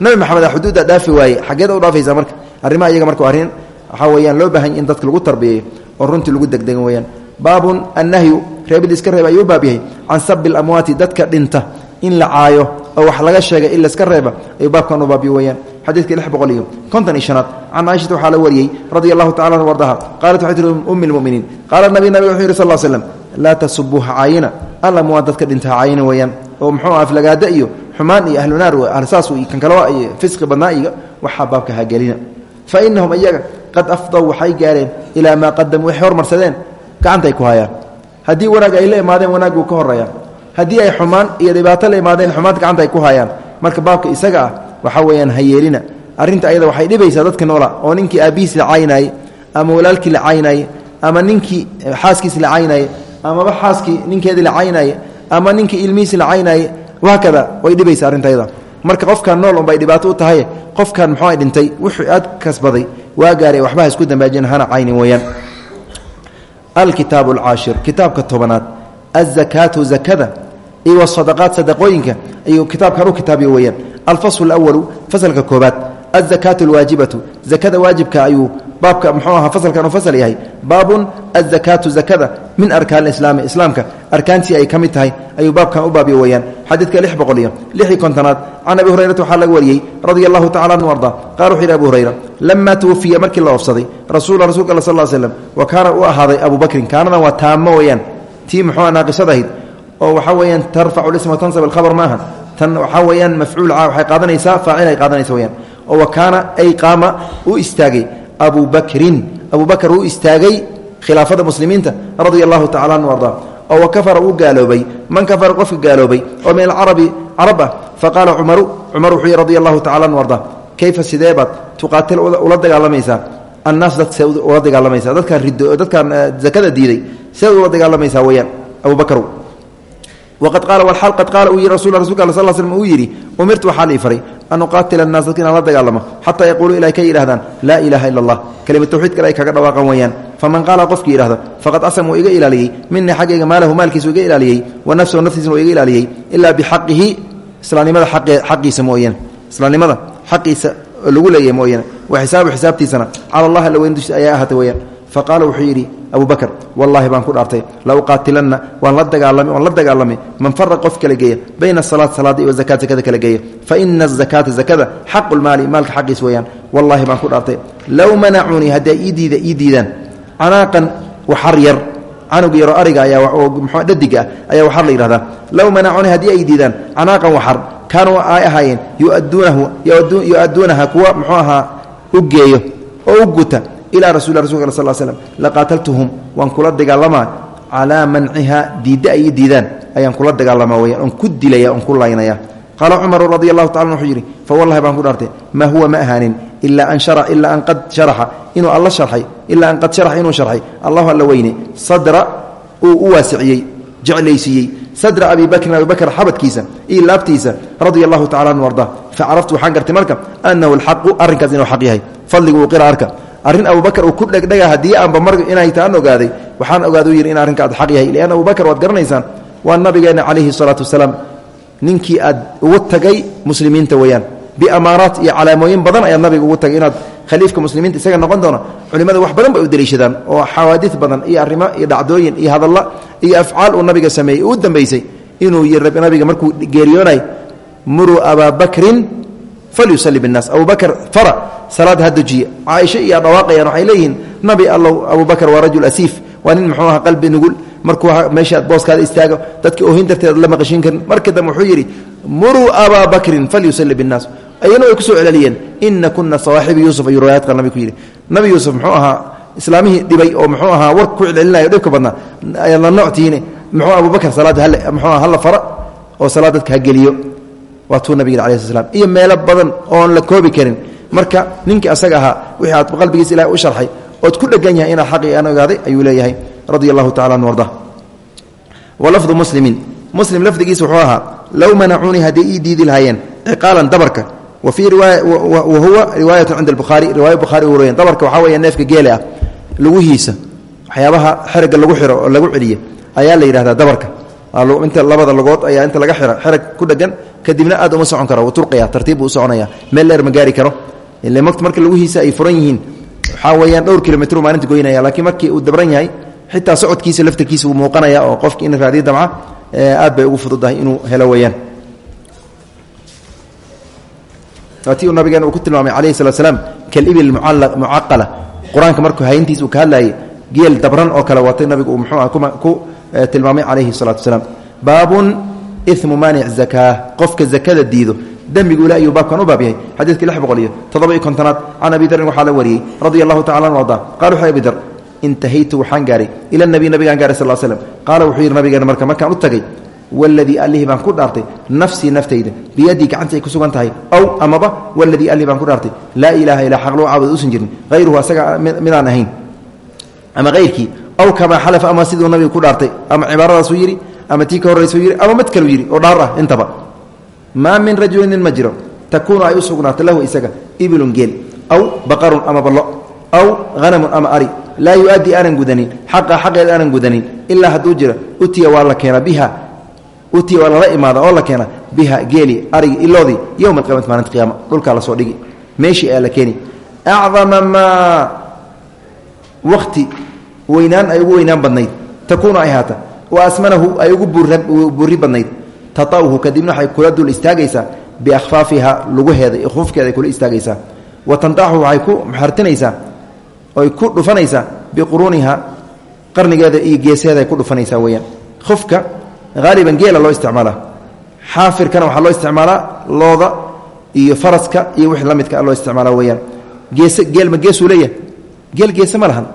Nabi maxamed a xuduudda dhaafi waaye. Xaggeeda u dhaafaysaa marka arrimaha iyaga marka arrin waxaa weeyaan loo baahanya in dadka lagu tarbiyeeyo oo runtii lagu degdegan weyaan baabun annahyu reebid iska reeba ayuu baab yahay. Can sabi اlamwaati dadka dhinta in la caayo oo wax laga sheegay in laska reeba ayuu baabkan u baabyo weyaan xadiidkii lix boqol iyo konton iyo shanaad can caaishata waxaa la wariyey radia allahu tacala an ardaha qaalat waxay tihi ummi lmuminiin qaala nabi nabig wuxuu yihi sal l slem laa tasubuuha caayina alamwaat dadka dhinta caayina weeyaan. Oo muxuu aflagaada iyo xumaan iyo ahlu naar saas kan kale fisqi badnaa iyo waxaa baabka hagelina fa inahum iyaga qad afdow waxay gaareen ilaa maa qadamuu waxay hormarsadeen gacantay ku hayaan haddii wanaag ay la imaadeen wanaag buu ka horreeya haddii ay xumaan iyo dhibaato la imaadeen xumaanta gacanta ay ku hayaan marka baabka isaga ah waxaa weeyaan hayeelina arrinta ayada waxay dhibaysaa dadka noola oo ninkii aabbihiis la caynaayey ama walaalkii la caynaayey ama ninkii xaaskiis la caynaayey amaba xaaskii ninkeedii la ama ninkii ilmihiis la caynaayey wahaakada way dhibaysaa arrinta ayada marka qofkan nool unbay dhibaato u tahay qofkan muxuu dhintay? Wuxuu aad kasbaday. Waa gaaray waxbaha isku dambaajin hana caynin weeyaan. Alkitaab alcaashir kitaabka tobanaad. Azakaatu zakada iyo wasadaqaat sadaqooyinka ayuu kitaabkan u kitaabiyo weeyaan. Alfaslu alawalu fasalka koobaad. Azakaatu alwaajibatu zakada waajibka ayuu baabka muxuu ahaa fasalkan uu fasal yahay baabun azakaatu zakada min arkaan islaami islaamka arkaantii ay ka tahay ayuu baabkan u baabyo weeyaan. Xadiidka lix boqol iyo lixii kontonaad abi hurayrata waxaa laga wariyey radia allahu anhu arda qala wuxu yidhi hurayra lamaa tuwafiya markii la oofsaday rasuula rasulka alla sal l wa kaana u ahaaday abu bakrin kaanadan waa taamo weeyaan. Tii muxuu naaqishadahayd oo waxaa weeyaan tarfacu lisma tansab alkhabar maaha tan waxaa weeyaan mafcuul waxay qaadanaysaa faacil ay qaadanaysa weyaan oo wa kaana ay qaama u istaagay abu bakrin abu bakr uu istaagay khilaafada muslimiinta radia allahu tacala anhu arda. Oo wa kafara uu gaaloobay. Man kafara qofka gaaloobay? Oo min alcarabi carab ah faqaala cumaru cumar wuxuu yihi radi allahu tacala anhu arda kayfa sidee baad tuqaatil ula dagaalamaysaa annaas dadka see ula dagaalamaysaa dadkaan dadkaan zakada diiday. See ula dagaalamaysaa weeyaan. Abu waqad qaala walaal qad qaala uu yihi rasul rasulka al sal slm uu yidhi umirtu waxaa lii faray an uqaatila annaas dadka inaan la dagaalamo xataa yaquuluu ilay ka yidhahdaan laa ilaaha ila allah kelima tawxiid kale ay kaga dhawaaqan weeyaan faman qaala qofkii yidhahdo faqad asam wuu iga ilaaliyey minii xaggayga maalahu maalkiisa iga ilaaliyey wa nafsahu naftiisana waa iga ilaaliyey ilaa bixaqihi islaamnimada xaqiisa mooyane islaamnimada xaqiisa lagu leeyahay mooyane wa xisaabu xisaabtiisana cala allah alla ayaa ahaatay weeyaan faqaala wuxuu yidhi abu bakr wallaahi baan ku dhaartay la uqaatilanna waan la dagaalami waan la dagaalamay man fara qof kala geeya bayna asalaat salaada iyo zakaat zakada kala geeya fa ina azakaata zakada xaqu lmaali maalka xaqiis weeyaan wallaahi baan ku dhaartay low manacuunii hadday ii diida ii diidaan canaaqan waxar yar canug yaro ariga ayaa mxu dhadiga ah ayaa la yidhahdaa low manacuni haddii ay diidaan canaaqan waxar kaanuu ay ahaayeen yuaduunahu yu-aduunaha kuwa muxuu ahaa oo guta ilaa rasul rasulka sl slm laqaataltuhum waan kula dagaalamaa calaa manciha diidda ay diidaan ayaan kula dagaalamaa weyaan oon ku dilaya oon ku laynaya. Qaala cumaru radi allahu tacala wuxuu yidhi fa wallahi baan ku dhaartay maa huwa ma ahaanin ilaa an shara ilaa an qad sharaxa inuu alla sharxay ilaa an qad sharaxa inuu sharxay allahu alla weyne sadra uu u waasiciyey jeclaysiiyey sadra abi bakrin abi bakr xabadkiisa iyo laabtiisa radia allahu tacala anu arda facaraftu waxaan gartay marka anahu alxaqu arrinkaas qira arka arrin abubakar uu ku dhegdhega haddii aanba mar inay taan ogaaday waxaan ogaada u yidhi in arrinkaad xaq yahay. Lianna abubakar waad garanaysaan waa nabigeenna calayhi salaatu wasalaam ninkii aad ugu tagay muslimiinta weeyaan. Biamaaraat iyo calaamooyin badan ayaad nabiga ugu tagay inaad khaliifka muslimiinta isaga noqon doono culimmada wax badan bay u daliishadaan oo xawaadid badan iyo arrimo iyo dhacdooyin iyo hadalla iyo afcaal uu nabiga sameeyey. U dambaysay inuu yiri nabiga markuu geeriyoonay muruu abaa bakrin falyusalli binnaas. Abubakar fara salaad ha dejiya caaisha iyo dhawaaqayaan waxay leeyihiin nabi allow abubakar waa rajul asiif. Waa nin muxuu aha qalbi nugul. Markuu meeshaad booskaada istaago dadka oohin darteed la maqashin karin. Marka dambe wuxuu yidhi muruu abaa bakrin falyusalli binnaas. Ayana way ku soo celceliyeen ina kuna sawaaxibi yuusuf ayuu riwaayadka nabi ku yidhi. Nabi yuusuf muxuu ahaa islaamihii dhibay oo muxuu ahaa war ku celcelinayo dhibka badnaa. Ayaad la salaadda hal muxuu waa tuu nabig yidhi alai sl slam iyo meelo badan oon la koobi karin. Marka ninkii asaga ahaa wixii aad qalbigiisa ilahay u sharxay ood ku dhegan yahay inaad xaqii aan ogaaday ayuu leeyahay radia allahu an arda walafdu muslimin. Muslim lafdigiisa wuxuu ahaa low manacuunii hadday ii diidi lahaayeen dabarka. Wa fii wa huwa riwaayatu cinda albukhaari riwaaya bukhari u wariyan dabarka waxaa weeya neefka geele ah luguhiisa waxyaabaha xeragga lagu xiro lagu celiya ayaa la yidhahdaa dabarka inta labada logood ayaa inta laga xira xerag ku dhegan kadibna aad uma socon karo. Turqaya tartiib buu u soconaya. Meel dheer ma gaari karo. Magt marka luguhiisa ay furan yihiin. Waxaa weeyaan dhowr kilomitru maalinta goynaya laakiin markii uu dabran yahay xitaa socodkiisa laftarkiisa wuu muuqanaya oo qofki in raadiyo damca aad bay ugu fududahay inuu helo weyaan ti uu nabigeena uu ku tilmaamay calayhi salatu slam kalibil mucaqala. Qur'aanka markuu hayntiisa uu ka hadlayay geel dabran oo kale watay nabigu uu muxuu ah ku tilmaamay calayhi salatu wasalaam. Baabun imu maanic zakaa qofka zakada diido dembigu ila ayuu baabkan u baab yahay. Xadiidkii lix boqol iyo toddoba iyo kontonaad can abi darin waxaa la wariyey radia allahu tacala an arda. Qala wuxu abi dar intahaytu waxaan gaaray ila nabiy nabigaan gaaray sal slm qaala wuxuu yidhi nabigeena marka markaan u tagay waladii allihii baan ku dhaartay nafsii naftayda biyadii gacanta ay ku sugan tahay aw amaba waladii allihii baan ku dhaartay laa ilaaha ilaa xaq loo caabud usan jirin hayruhu asaga midaan ahayn. Ama hayrkii aw kamaa xalafa ama siduu nabiga ku dhaartay ama cibaaradaasuu yidhi ama tii ka horraysuu yidhi ama mid kaluu yidhi oo dhaar ah intaba. Maa min rajulin nin ma jiro. Takuunu ay u sugnaato lahu isaga ibilun geel aw baqarun ama ballo aw hanamun ama ari. Laa yu-addii aanan gudanin xaqa xaqeeda aanan gudanin ilaa hadduu jiro utiya waa la keena biha utiya waa lala imaada oo la keena biha geeli arigi iloodii yowma alqiyamati maalinta weynaan ay ugu weynaan badnayd. Takuunu ay haata. Wa asmanahu ay ugu buuri badnayd. Tatawhu kadibna waxay kula dul istaagaysaa biakhfaafiha luguheeda iyo khufkeeda kula istaagaysaa wa tandaxu waxay ku xartinaysaa oy ku dhufanaysaa biquruuniha qarnigeeda iyo geeseeda ay ku dhufanaysaa weyaan khufka haaliban geela loo isticmaalaa. Xaafirkana waxaa loo isticmaalaa looda iyo faraska iyo wixii la midka loo isticmaala weyaan geese geelma geesuu geel geese lahan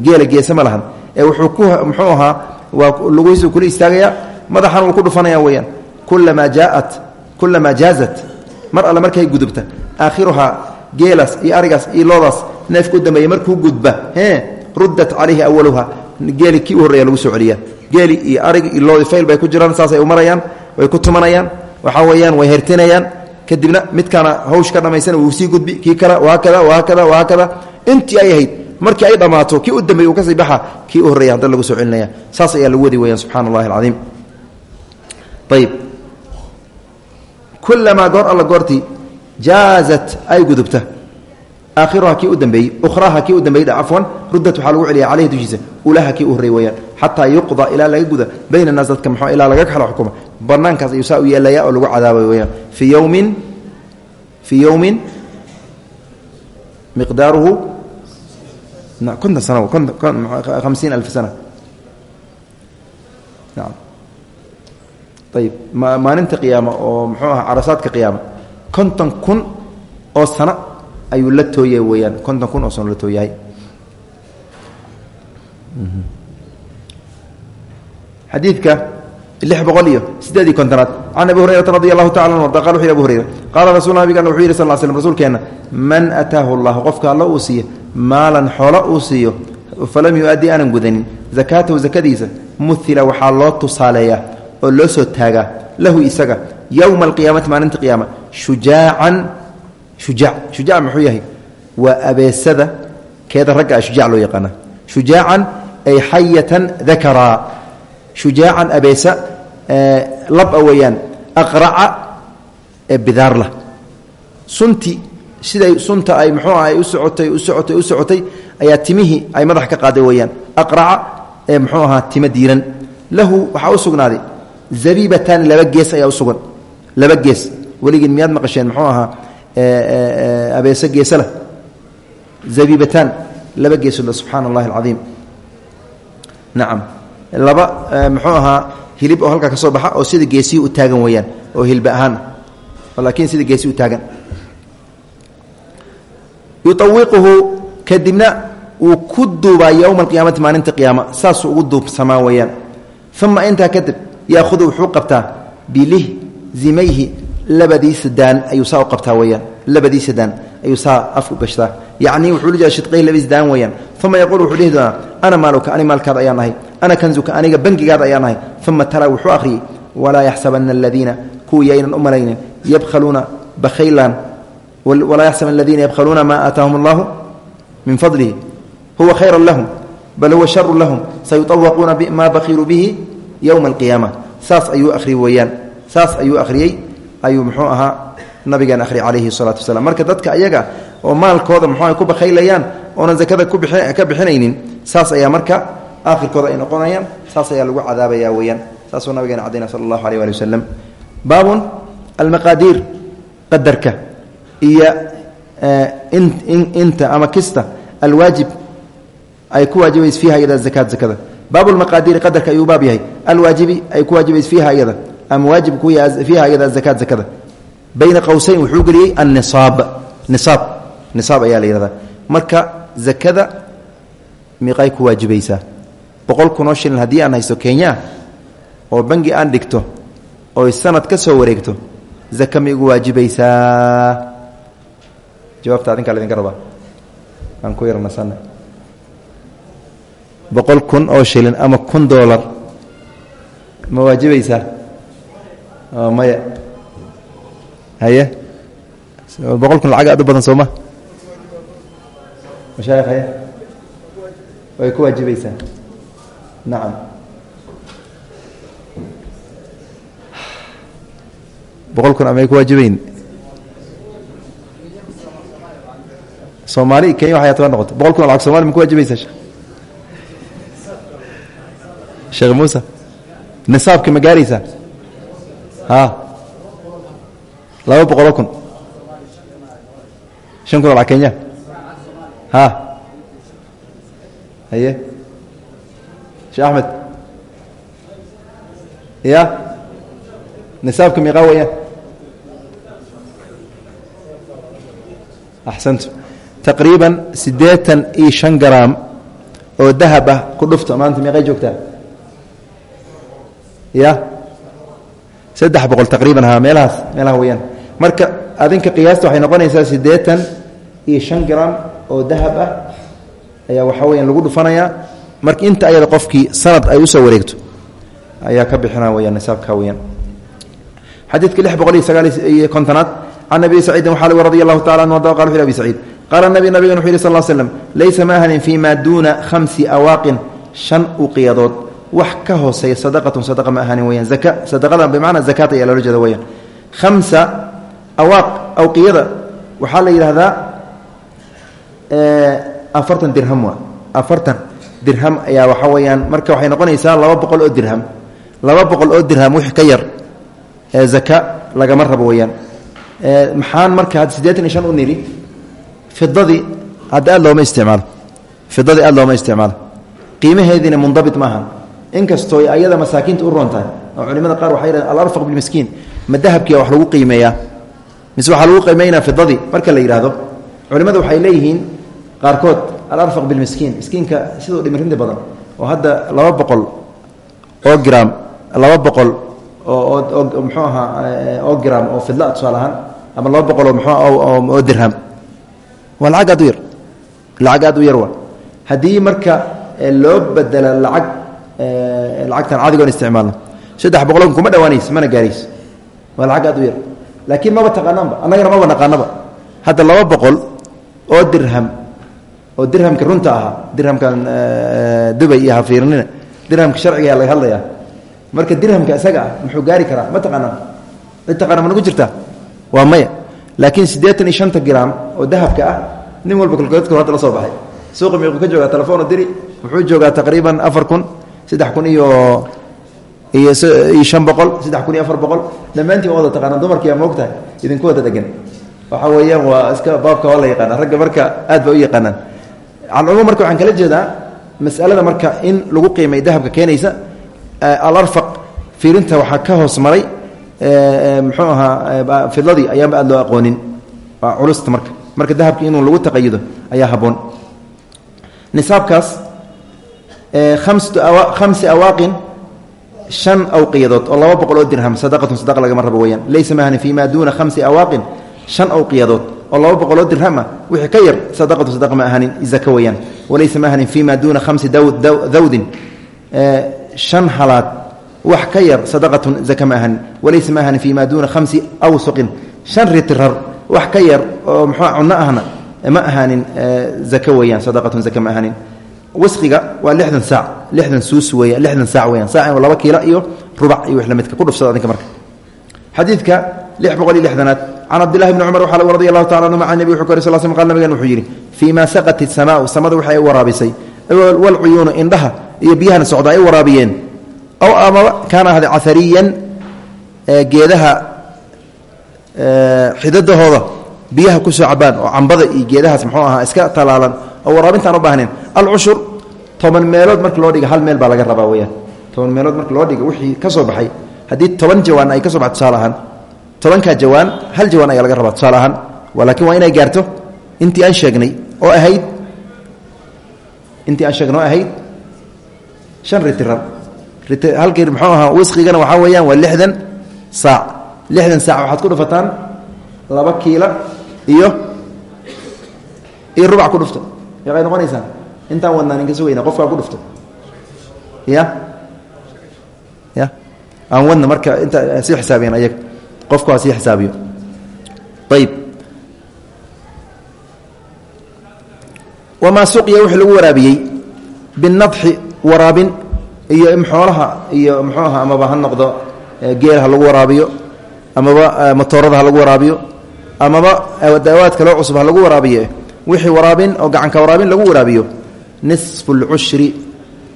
geela geese ma lahan. Ee wuxuu ku muxuu ahaa waa lugihiisu kula istaagayaa madaxana wuu ku dhufanaya weyaan kulamaa jaaat kulamaa jaazat mar markay gudubta. Aakhiruhaa geelaas iyo arigaas iyo loodaas neefka u dambeeya markuu gudba e ruddat calayhi awaluha geeli kii u lagu soo celiyaa. Geeli iyo arigi iyo loodi fayl bay ku jiraan saasay u marayaan way ku tumanayaan. Waxaa weeyaan way hertinayaan. Kadibna midkaana hawsh ka dhammaysan wuu sii gudbi kii kale wahaakada wahaakada wahaakada intii ay ahayd markii ay dhammaato kii u dambeey uu ka sii baxa kii u horreeya hadda lagu soo celinaya. Saas ayaa lagu wadi weyaan subxana allahi alcadiim ayib kulamaa alla goortii jaazat ay gudubta. Aakhiruha kii u dambeeyey ukhraha kii u dambeeyey cafwan ruddat waxaa lagu celiya caleyhi dushiisa ulaha kii u horrey weyaan yuqda ilaa laga guda bayna annaas dadka mxuu ilaa laga kala xukuma. Banaankaas ayuu saa u yeelaya oo lagu cadaabay weyaan fii yowmin fii yowmin miqdaaruhu konton sana hamsiin alf sana ma maalinta qiyaama oo muxuu aha carasaadka qiyaama konton kun oo sano ayuu la tooyay weeyaan konton kun oo sano la tooyahay xadiidka lix boqol iyo sideedii kontonaad can abi hurayrata radi allahu tacala an arda qal wuxu yhi abu hurayra qaala rasul nabigana wuxuu yihi sal l slm rasuulkeenna man ataahu llahu qofka alla uu siiyo maalan xoolo uu siiyo falam yu-addi aanan gudanin. Zakaatahu zakadiisa muhila waxaa loo tusaaleeyaa oo loo soo taagaa lahu isaga yowma alqiyaamati maalinta qiyaama shujaacan shujaac shujaac muxuu yahay? Waa abeesada keeda ragga a shujaac loo yaqaana. Shujaacan ay xayatan dakaraa shujaacan abeesa laba weeyaan aqraca ee bidaarlah sunti siday sunta ay muxuu ah ay u socotay u socotay u socotay ayaa timihii ay madax ka qaaday weeyaan. Aqraca ee muxuu ahaa timo diiran. Lahu waxaa u sugnaaday. Zabiibataani laba gees ayaa u sugan. Laba gees. Weligiin miyaad maqasheen muxuu ahaa abeese geesala. Zabiibataan laba geesoodla subxaana allahi alcadiim. Nacam laba muxuu ahaa hilib oo halkaa ka soo baxa oo sida geesihii u taagan weeyaan oo hilba ahaan. Ah laakiin sida geesihi u taagan yuawiquhu kadibna wuu ku duubaa yowma alqiyaamati maalinta qiyaama saasuu ugu duubsamaa weeyaan uma intaa kadib yaahudu wuxuu qabtaa bilihzimayhi labadiisa daan ayuu saa u qabtaa weyaan labadiisa daan ayuu saa afku gashtaa yacnii wuxuu leeyahay shidqayhi labadiisa daan uma yaquul wuxuu dhihi doonaa ana maaluka ani maalkaada ayaan ana kanzuka aniga bangigaada ayaan ahay uma talaa wuxuu akhriyey walaa yaxsabana aladiina kuwii yaynan u malaynin yabkhaluuna bakhaylan walaa yaxsaban aladiina yabkhaluuna maa aataahum allahu min fadlihi huwa khayra lahum bal huwa sharu lahum sayuawaquuna maa bakiiluu bihi yowma alqiyaama saas ayuu ahriyey weeyaan saas ayuu akhriyey ayuu muxuu ahaa nabigeen akhri calayhi salaatu marka dadka ayaga oo maalkooda muxuu ku bakhaylayaan oonan zakada ka bixinaynin saas ayaa marka aakhirkooda ay noqonayaan saas ayaa lagu cadaabaya weeyaan saasuu nabigeena cadayna sala allahu aleyh waali wasalam baabun almaqaadiir qadarka iyo inta ama kista alwaajib ay ku waajibays fiiha iyada zakaad zakada. Baab lmaqaadiiri qadarka ayuu baab yahay. Alwaajibi ay ku waajibays fiiha iyada. Ama waajib fiiha iyada zakaad zakada. Bayna qowsayn wuxuu geliyey annisaab. Nisaab. Nisaab ayaa la marka zakada miiqay ku waajibaysaa. Boqol kunoo shilin haddii aan haysto kenya oo bangi aan dhigto oy sanad ka soo wareegto zaka waajibaysaa jawaabta adinkaa laydinka rabaa. Aan ku yarnasana boqol kun oo shilin ama kun doolar ma waajibaysaa maya. Haye. Boqol kun lacag aad u badan sooma mashaayikh haye. Way ku waajibaysaa nacam. Boqol kun amay ku waajibayn soomaali kenya waxay ataba noqoto. Boqol kun oo lacag somali ma ku waajibaysaa sheekh muuse nisaabka ma gaaraysaa? A laba boqoloo kun. Shan kun oo lacag kenya? Ha? Haye? Sheekh axmed ya? Nisaabka miiqaa weeyaan? Axsantu taqriiban siddeetan iyo shan garaam oo dahab ah ku dhufta maanta miiqay joogtaa ya? Saddex boqol taqriiban ha meelahaas meelaha weeyaan. Marka adinka qiyaasta waxay noqonaysaa siddeetan iyo shan garaam oo dahab ah ayaa waxaa weyaan lagu dhufanayaa marka inta ayada qofkii sanad ay u soo wareegto ayaa ka bixina weyaan nisaabka weyaan xadiidka lix boqol iyo sagaal iyo kontonaad can abi saciidin waxaa lg radi allahu tacala anu arda qala wuxu abi saciid qaala nabi nabigan wuxu yhi sal l slem laysa ma ahanin fii ma duuna khamsi awaaqin shan uqiyadood wax ka hooseeya sadaqatun sadaqa ma ahanin weyaan zaka sadaqada bimacnaa zakaat ayaa loola jeeda weyaan khamsa awaaq awqiyada waxaa la yidhaahdaa afartan dirham waa afartan dirham ayaa waxaa weyaan marka waxay noqonaysaa laba boqol oo dirham laba boqol oo dirham wix ka yar ee zaka lagama rabo weyaan maxaan marka hadda siddeetan iyo shan u nidhi fidadii hadda aad looma isticmaalo fidadii aad looma isticmaalo qiimaheediina mundabit maaha inkastoo ayada masaakiinta u roon tahay oo culimada qaar waxay yidhahdeen alarfaq bilmiskiin. Ma dahabkiia wax lagu qiimeeyaa? Mise waxaa lagu qiimeynaa fidadii marka la yidhaahdo culimmadu waxay leeyihiin qaarkood alarfaq bilmiskiin. Miskiinka siduu dhimirinta badan oo hadda laba boqol oo gram laba boqol oo muxuu ahaa oo gram oo fidla tusaale ahaan ama laba boqol oo mxuu oo dirham waa lacag aad u yar lacag aad u yar wa haddii marka loo bedela lacag lacagtan cadigoon isticmaalno saddex boqolon kuma dhawaanaysa mana gaarayso waa lacag aad u yar laakiin maba taqaanaanba annagana maba naqaanaba hadda laba boqol oo dirham oo dirhamka runta ahaa dirhamkan dubay iyo hafiirnina dirhamka sharciga laga hadlayaa marka dirhamka isaga ah muxuu gaari karaa ma taqaanaan cid taqaana ma nagu jirtaa waa maya laakiin siddeetan iyo shanta gram oo dahabka ah nin walba kalkuleedka hadda la soo baxay. Suuqa miiquu ka joogaa telefono diri? Wuxuu joogaa taqriiban afar kun saddex kun iyo iyo shan boqol saddex kun iyo afar boqol. Dhammaantiin waa wada taqaanaan dumarkiiyaa moog tahay idinku wada degan waxa weeyaan waa iska baabka waa la yaqaana ragga marka aad ba u yaqaanaan. Calcumuum marka waxaan kala jeedaa masalada marka in lagu qiimay dahabka keenaysa alarfaq fiirinta waxaa ka hoos maray muxuu ahaa fidladii ayaanba aad loo aqoonin. Waa culusta marka. Marka dahabka inuu lagu taqayudo ayaa habboon. Nisaabkaas khamsi awaaqin shan awqiyadood oo laba boqol oo dirham sadaqatun sadaqa lagama rabo weyaan laysa mahani fi ma duuna khamsi awaaqin shan awqiyadood oo laba boqol oo dirham ah wixii ka yar sadaqatu sadaqa ma ahanin zaka weyaan walaysa mahanin fi ma duuna khamsi dawdin. Shan halaad wax ka yar sadaqatun zaka ma ahanin walaysa ma ahanin fi ma duuna khamsi awsuqin. Shan ritirar wax ka yar oo muxuu cunno ahna ma ahaanin zaka weeyaan sadaqatun zaka ma ahaanin. Wasqiga waa lixdan saac lixdan suus weya lixdan saac weyaan saac laba kiilo iyo rubac iyo wix lamidka ku dhufsada adinka marka. Xadiidka lix boqol iyo lixdanaad can cabdillahi bni cumar waxaa radi allahu tacala anhuma can nebi wuxuu ka ori sal sl qal nabigan wuxuu yidhi fii ma saqat isamaau samada waxay waraabisay walcuyuunu indhaha iyo biyahana socda ay waraabiyeen aw amaba kaana ahda cahariyan geedaha xidadahooda biyaha ku soo cabaan oo cambada iyo geedahaas muxuu ahaa iska talaalan oo waraabintaan u baahnayn alcushur toban meelood marka loo dhiga hal meel baa laga rabaa weyaan toban meelood marka loo dhiga wixii ka soo baxay haddii toban jawaan ay ka soo baxay tusaale ahaan tobankaa jawaan hal jawaan ayaa laga rabaa tusaale ahaan laakiin waa inay gaarto intii aan sheegnay oo ahayd intii aan sheegnay oo ahayd shan ritirar halkii muxuu ahaa wasqigana waxaa weeyaan waa lixdan saac. Lixdan saac waxaad ku dhufataan laba kiila iyo iyo rubac ku dhufto. Yaqay noqonaysaa intaan wadnaan inka sugayna qofkaa ku dhufto. Ya? Ya? Aan wadna marka inta sii xisaabiyeen ayaga. Qofku ha xisaabiyo. Ayib wamaa suqya wixii lagu waraabiyey. Binadxi waraabin iyo xoolaha iyo muxuu aha amaba ha noqdo geel ha lagu waraabiyo amaba matoorada ha lagu waraabiyo amaba dawaadka loo cusub ha lagu waraabiyo wixii waraabin oo gacanka waraabin lagu waraabiyo nisfu lcushri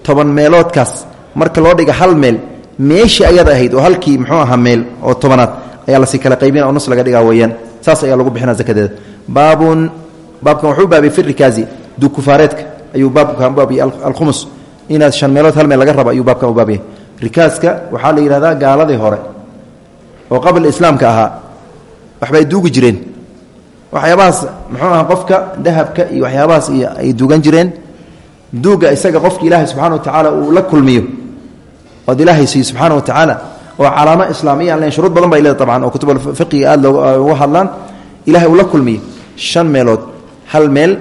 toban meeloodkaas marka loo dhiga hal meel meeshii ayada ahayd oo halkii muxuu ahaa meel oo tobanaad ayaa la sii kala qaybina oo nus laga dhigaa weyaan saas ayaa lagu bixina zakadeeda. Baabun baabkan wuxuu baabiyey fi rikaazi dukufaareedka ayuu baabkan baabiyey alkhumus inaad shan meelood hal meel laga rabo ayuu baabkan u baabiyey. Rikaaska waxaa la yidhahdaa gaaladii hore oo qabla islaamka ahaa waxbay duugi jireen. Waxyaabahaas muxuu aha qofka dahabka iyo waxyaabahaas iyo ay duugan jireen. Duuga isaga qofka ilaahay subxana wa tacaala uu la kulmiyo. Ood ilaahay siiyo subxaana wa tacaala oo calaamo islaamiya len shuruud badan bay leeda tabcan oo kutub fiqiga aada looga hadlaan. Ilahay uu la kulmiyo shan meelood. Hal meel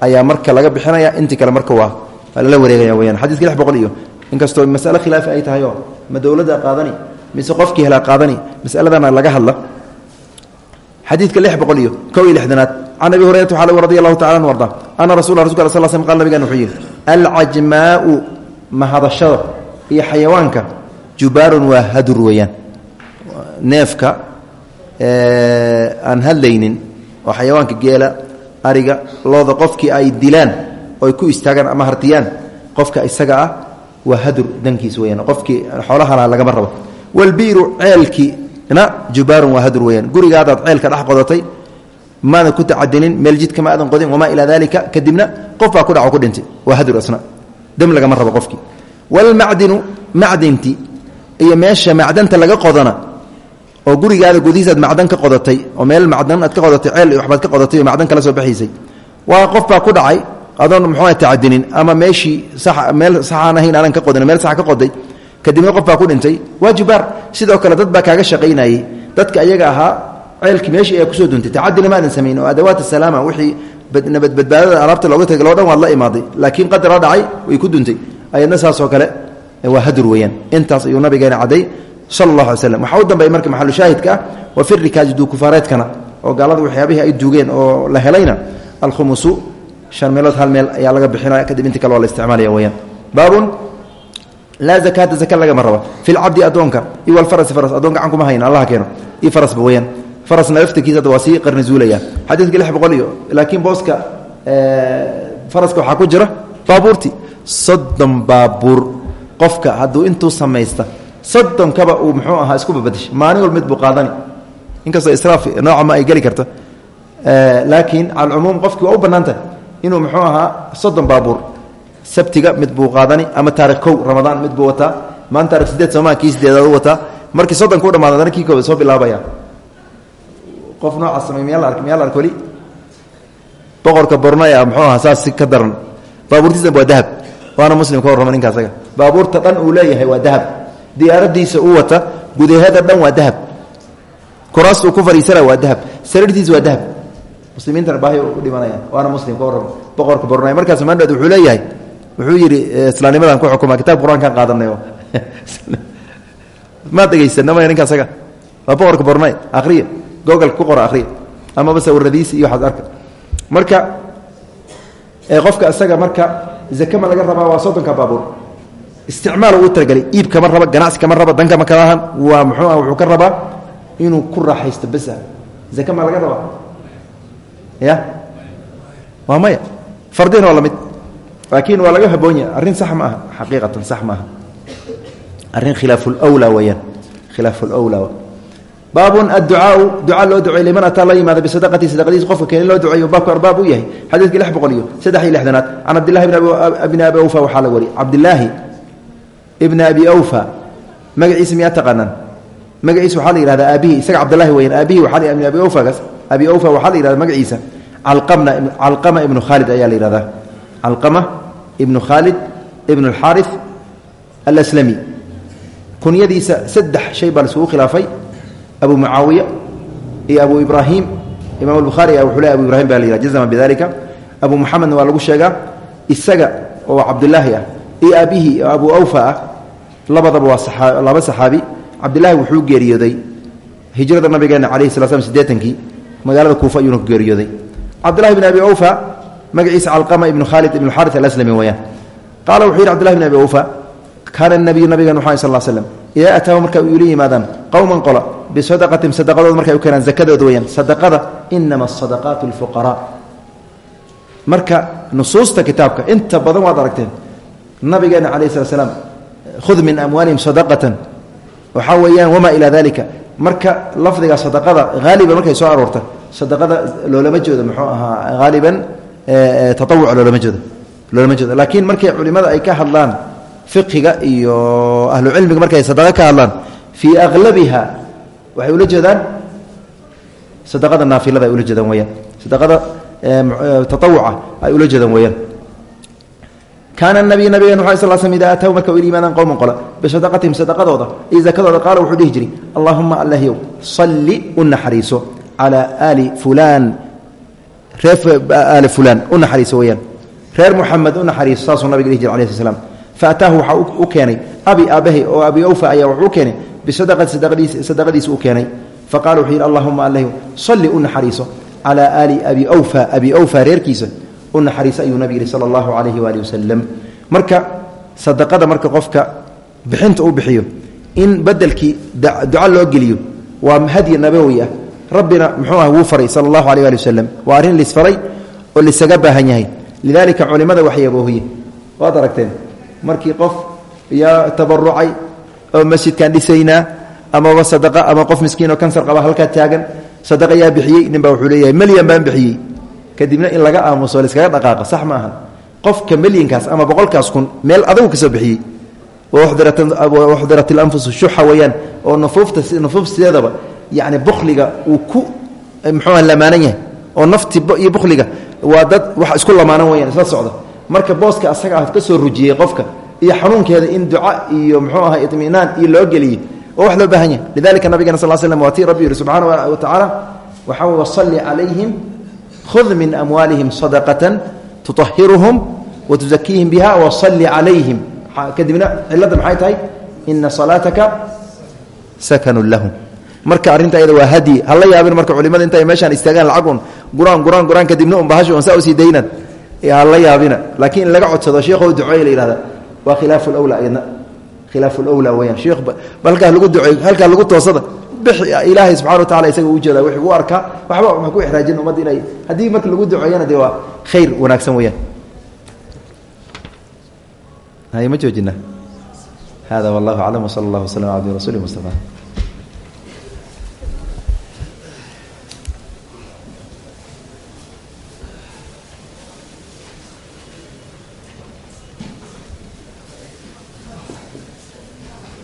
ayaa marka laga bixinaya intii kale marka waa lala wareegaya weyaan xadidka lix iyo inkastoo masale khilaafi ay tahay oo ma dowladda qaadani mise qofkii helaa qaadani masaladana laga hadla xadiidka lix iyo kow iyo lixdanaad can abi hurayrata waxaa radi allahu tacala anu arda ana rasul rasulka al sl sl qal nabigan wuxuu yidhi alcajmaau mahadashada iyo xayawaanka jubaarun waa hadur weeyaan. Neefka aan hadlaynin oo xayawaanka geela ariga looda qofkii ay dilaan oo ay ku istaagaan ama hartiyaan qofka isaga ah waa hadur dankiis weyaan qofkii xoolahana lagama rabo. Walbiiru ceelkiina jubaarun waa hadur weyaan gurigaadaad ceelka dhex qodatay maadan ku tacadinin meel jidka ma aadan qodin wamaa ilaa dalika kadibna qof ku dhaco ku dhintay. Waa hadur asna. Dam lagama rabo qofkii walmacdinu macdinti iyo meesha macdanta laga qodana oo gurigaada gudihiisaad macdan ka qodatay oo meel macdan aad ka qodatay ceel waxbaad ka qodatay oo kala soo baxaysay waa qof ku dhacay adoon muxuu tacadinin ama meeshii meel saxaan ahayn ka qodin meel sax ka qoday kadibna qof ku dhintay. Waa sidoo kale dad kaaga shaqaynayey dadka ayaga ahaa ceelkii meeshii ayaa ku soo duntay. Tacadina maadan samayn oo adawaat asalaama wixii nabadbadbaadada alaabta looga tagay loo dhan waad la imaaday. Laakiin qadara dhacay way ku duntay. Ayadna saasoo kale waa hadur weeyaan. Intaas ayuu nabigeena cadday sala allah alay slam waxaa u dambeeya marka maxalu shaahidka ah wa fi rikaaji duukufaareedkana oo gaalada waxyaabihii ay duugeen oo la helayna alkhumusu shan meelood hal meel ayaa laga bixinaya kadib inti kale waa la isticmaalaya weyaan baabun laa zakaata zaka lagama raba fi lcabdi addoonka iyo walfarasi faras addoon gacan kuma hayna allaha keeno. Iyo farasba weyaan farasna laftirkiisa hadda waa sii qarni zuulaya. Xadiidka lix boqol iyo laakiin booska faraska waxaa ku jira baabuurti soddon baabuur. Qofka hadduu intuu samaysta soddonkaba uu muxuu ahaa isku babadashay maalin wal mid buu qaadani. Inkastoo israaf nooca ma ay geli karta laakiin cala alcumuum qofkii waa u bannaan inuu muxuu ahaa soddon baabuur. Sabtiga mid buu qaadani ama taarikh kow ramadaan mid buu wataa. Maanta taarikh sideed somaa kii sideedaad u wataa. Markii soddonka u dhamaado haddana kii koobaad soo bilaabaya. Qof noocaas samay miyaa la ark miyaa la ark weli? Boqorka bornaya muxuu ahaa saas si ka daran. Baabuurtiisna waa dahab. Waana muslim ka warrama ninka asaga. Baabuurta dhan uu leeyahay waa dahab. Diyaaradiisa uu wata gudaheeda dhan waa dahab. Kuraas uu ku fadhiisana waa dahab. Sariirtiisa waa dahab muslimiintana baahi u dhimanayaan waana muslim ka warrama boqorka bornaya markaas maandhood wuxuu leeyahay wuxuu yidhi islaamnimadan ku xukuma kitaab qur'aankan qaadanay maad dhegaysanamaya ninka asaga waa boqorka bornay googolka ku qora akhriya amaba sawiradiisi iyo waxaad arka. Marka qofka isaga marka zake ma laga rabaa waa soddonka baabuur. Isticmaal uu talagelay iib kama raba ganacsi kama raba dankama kalahan waa muxuu wuxuu ka rabaa inuu ku raaxaysto bes ah zake ma laga rabaa ya? Waa maya. Fardina waa mid. Laakiin waa laga haboonya arrin sax ma aha. Xaqiiqatan sax ma aha. Arrin khilaafulwlaa weeyaan. Khilaafulwlaa baabun adducaau ducaa loo duceey liman ataa la yimaada bisadaqati sadaqadiis qofka keeni loo duceeyo baabku arbaab u yahay. Xadiidkii lix boqol iyo saddex iyo lixdanaad. Can cabdillahi bni abi awfa waxaa la wari cabdillaahi ibna abi awfa magaciisa miyaa taqaanaan? Magaciisa waxaa la yihahdaa aabihii isaga cabdillahi weyaan aabihii waxaa la abi awfagaas abi awfa waxaa la yihahda magaciisa calqama ibnu khaalid ayaa la yihahdaa calqama ibnu khaalid ibnu alxaarif alaslami. Kunyadiisa saddex shay baa laisugu khilaafay. Abu mucaawiya iyo abu ibraahim. Imaam albukhaari wuxuu le abu ibrahim baa la yihah jazama bidalika abu muxamedna waa lagu sheegaa. Isaga oo cabdilaahi ah iyo aabihii oo abu awfa ah labadaba waa laba saxaabi. Cabdilaahi wuxuu geeriyooday hijrada nabigeena calayhi sala slam sideetankii magaalada kuufa ayuuna geeriyooday. Cabdillahi bn abi awfa magaciisa calqama ibnu khaalid ibnu xarit alaslami weyaan qaala wuxuu yidhi cbdillahi bn abi awfa kaana nabiyu nabigan wuxu sal slam idaa ataahu marka ula yimaadaan qowman qola bisadaqatin sadaqadood markay u keenaan zakadooda weyaan sadaqada inama asadaqaatu lfuqaraa marka nusuusta kitaabka inta badan waad aragteen nabigeena calayh slat slaam khud min amwaalihim sadaqatan. Waxaa weeyaan wamaa ilaa dalika marka lafdiga sadaqada haaliban markay soo aroorta sadaqada loolama jeedo muxuu ahaa haaliban taawuca loolama jeedo loolama jeedo laakiin markay culimada ay ka hadlaan fiqiga iyo ahlucilmiga markay sadaqa ka hadlaan fii aqlabiha waxay ula jeedaan sadaqada naafilada ay ula jeedaan weyaan sadaqada taawuca ay ula jeedaan weyaan kaana nabiy nabigeen waa sal sl ida aataw marka u yimaadaan qowman qola bisadaqatihim sadaqadooda iyo zakadooda qaala wuxuu dhihi jiray allahuma allahyow salli u naxariiso calaa aali fulaan reer aali fulaan u naxariiso weyaan reer muxamed u naxariiso saasuu nabiga dhihi jira alai sl slam faataahu waxaa u keenay abi aabahay oo abi awfa ayaa wuxuu u keenay bisadaqati sadaqadiisa u keenay faqala wuxuu yidhi allahuma allahyow salli u naxariiso calaa aali abi awfa abi awfa reerkiisa u naxariiso ayuu nabig yihi sala allahu calayhi waali wasalam marka sadaqada marka qofka bixinta uu bixiyo in bedelkii duca loo geliyo waa hadyi nabawi ah rabbina muxuu ah wuu faray sala allahu aleh ali wasalam waa arrin lisfaray oo lisaga baahan yahay. Lidalika culimada waxay aboohiye waad aragteen markii qof yaa tabarucay oo masjidkaan dhisaynaa amaba sadaqa ama qof miskiin oo kansar qaba halkaa taagan sadaqa yaa bixiyey ninbaa wuxuu leeyahay melyan baan bixiyey. Kadibna in laga aamuso laiskaga dhaqaaqa sax ma aha qofka melyankaas ama boqolkaas kun meel adagu ka soo bixiyey. Waxdirat ilanfusu shuxa weeyaan oo nufuufta nufuuf sideedaba yani bukliga uu ku muxuuha lamaanan yahay oo nafti iyo bukliga waa dad wax isku lamaanan weyaan isla socda. Marka booska asaga ka soo rujiyey qofka iyo xanuunkeeda in duca iyo muxuu aha iminaan iyo loo geliyey oo wax loo baahan yahay. Lidalika nabigana sal slm waa tii rabbi yihi subxaana wa tacaala waxaa wey wasalli calayhim min amwaalihim sadaqatan tuطahiruhum wa tuzakiihim biha wasalli calayhim kadibna cilada maxay tahay? Ina salaataka sakanun lahum marka arrinta ayada waa hadi hala yaabin marka culimada inta ay meeshaan istaagaan lacagun guraan guraan guraan kadibna un bahasho on saa u sii daynan hala yaabina. Laakiin in laga codsado sheekho duceey la yihahda waa khilaafu lwla iyadna khilaafu lwla weyaan sheekh halkaa lagu duceey halkaa lagu toosada bix ilaahay subxana wa tacala isaga ujeeda wuxuu u arkaa waxba ma ku ixraajin ummadda inay haddii marka lagu duceeyana dee waa khayr wanaagsan weyaan hay ma joojina hada wallahu aclam wsala allah waslm ala abdi rasuli mustafa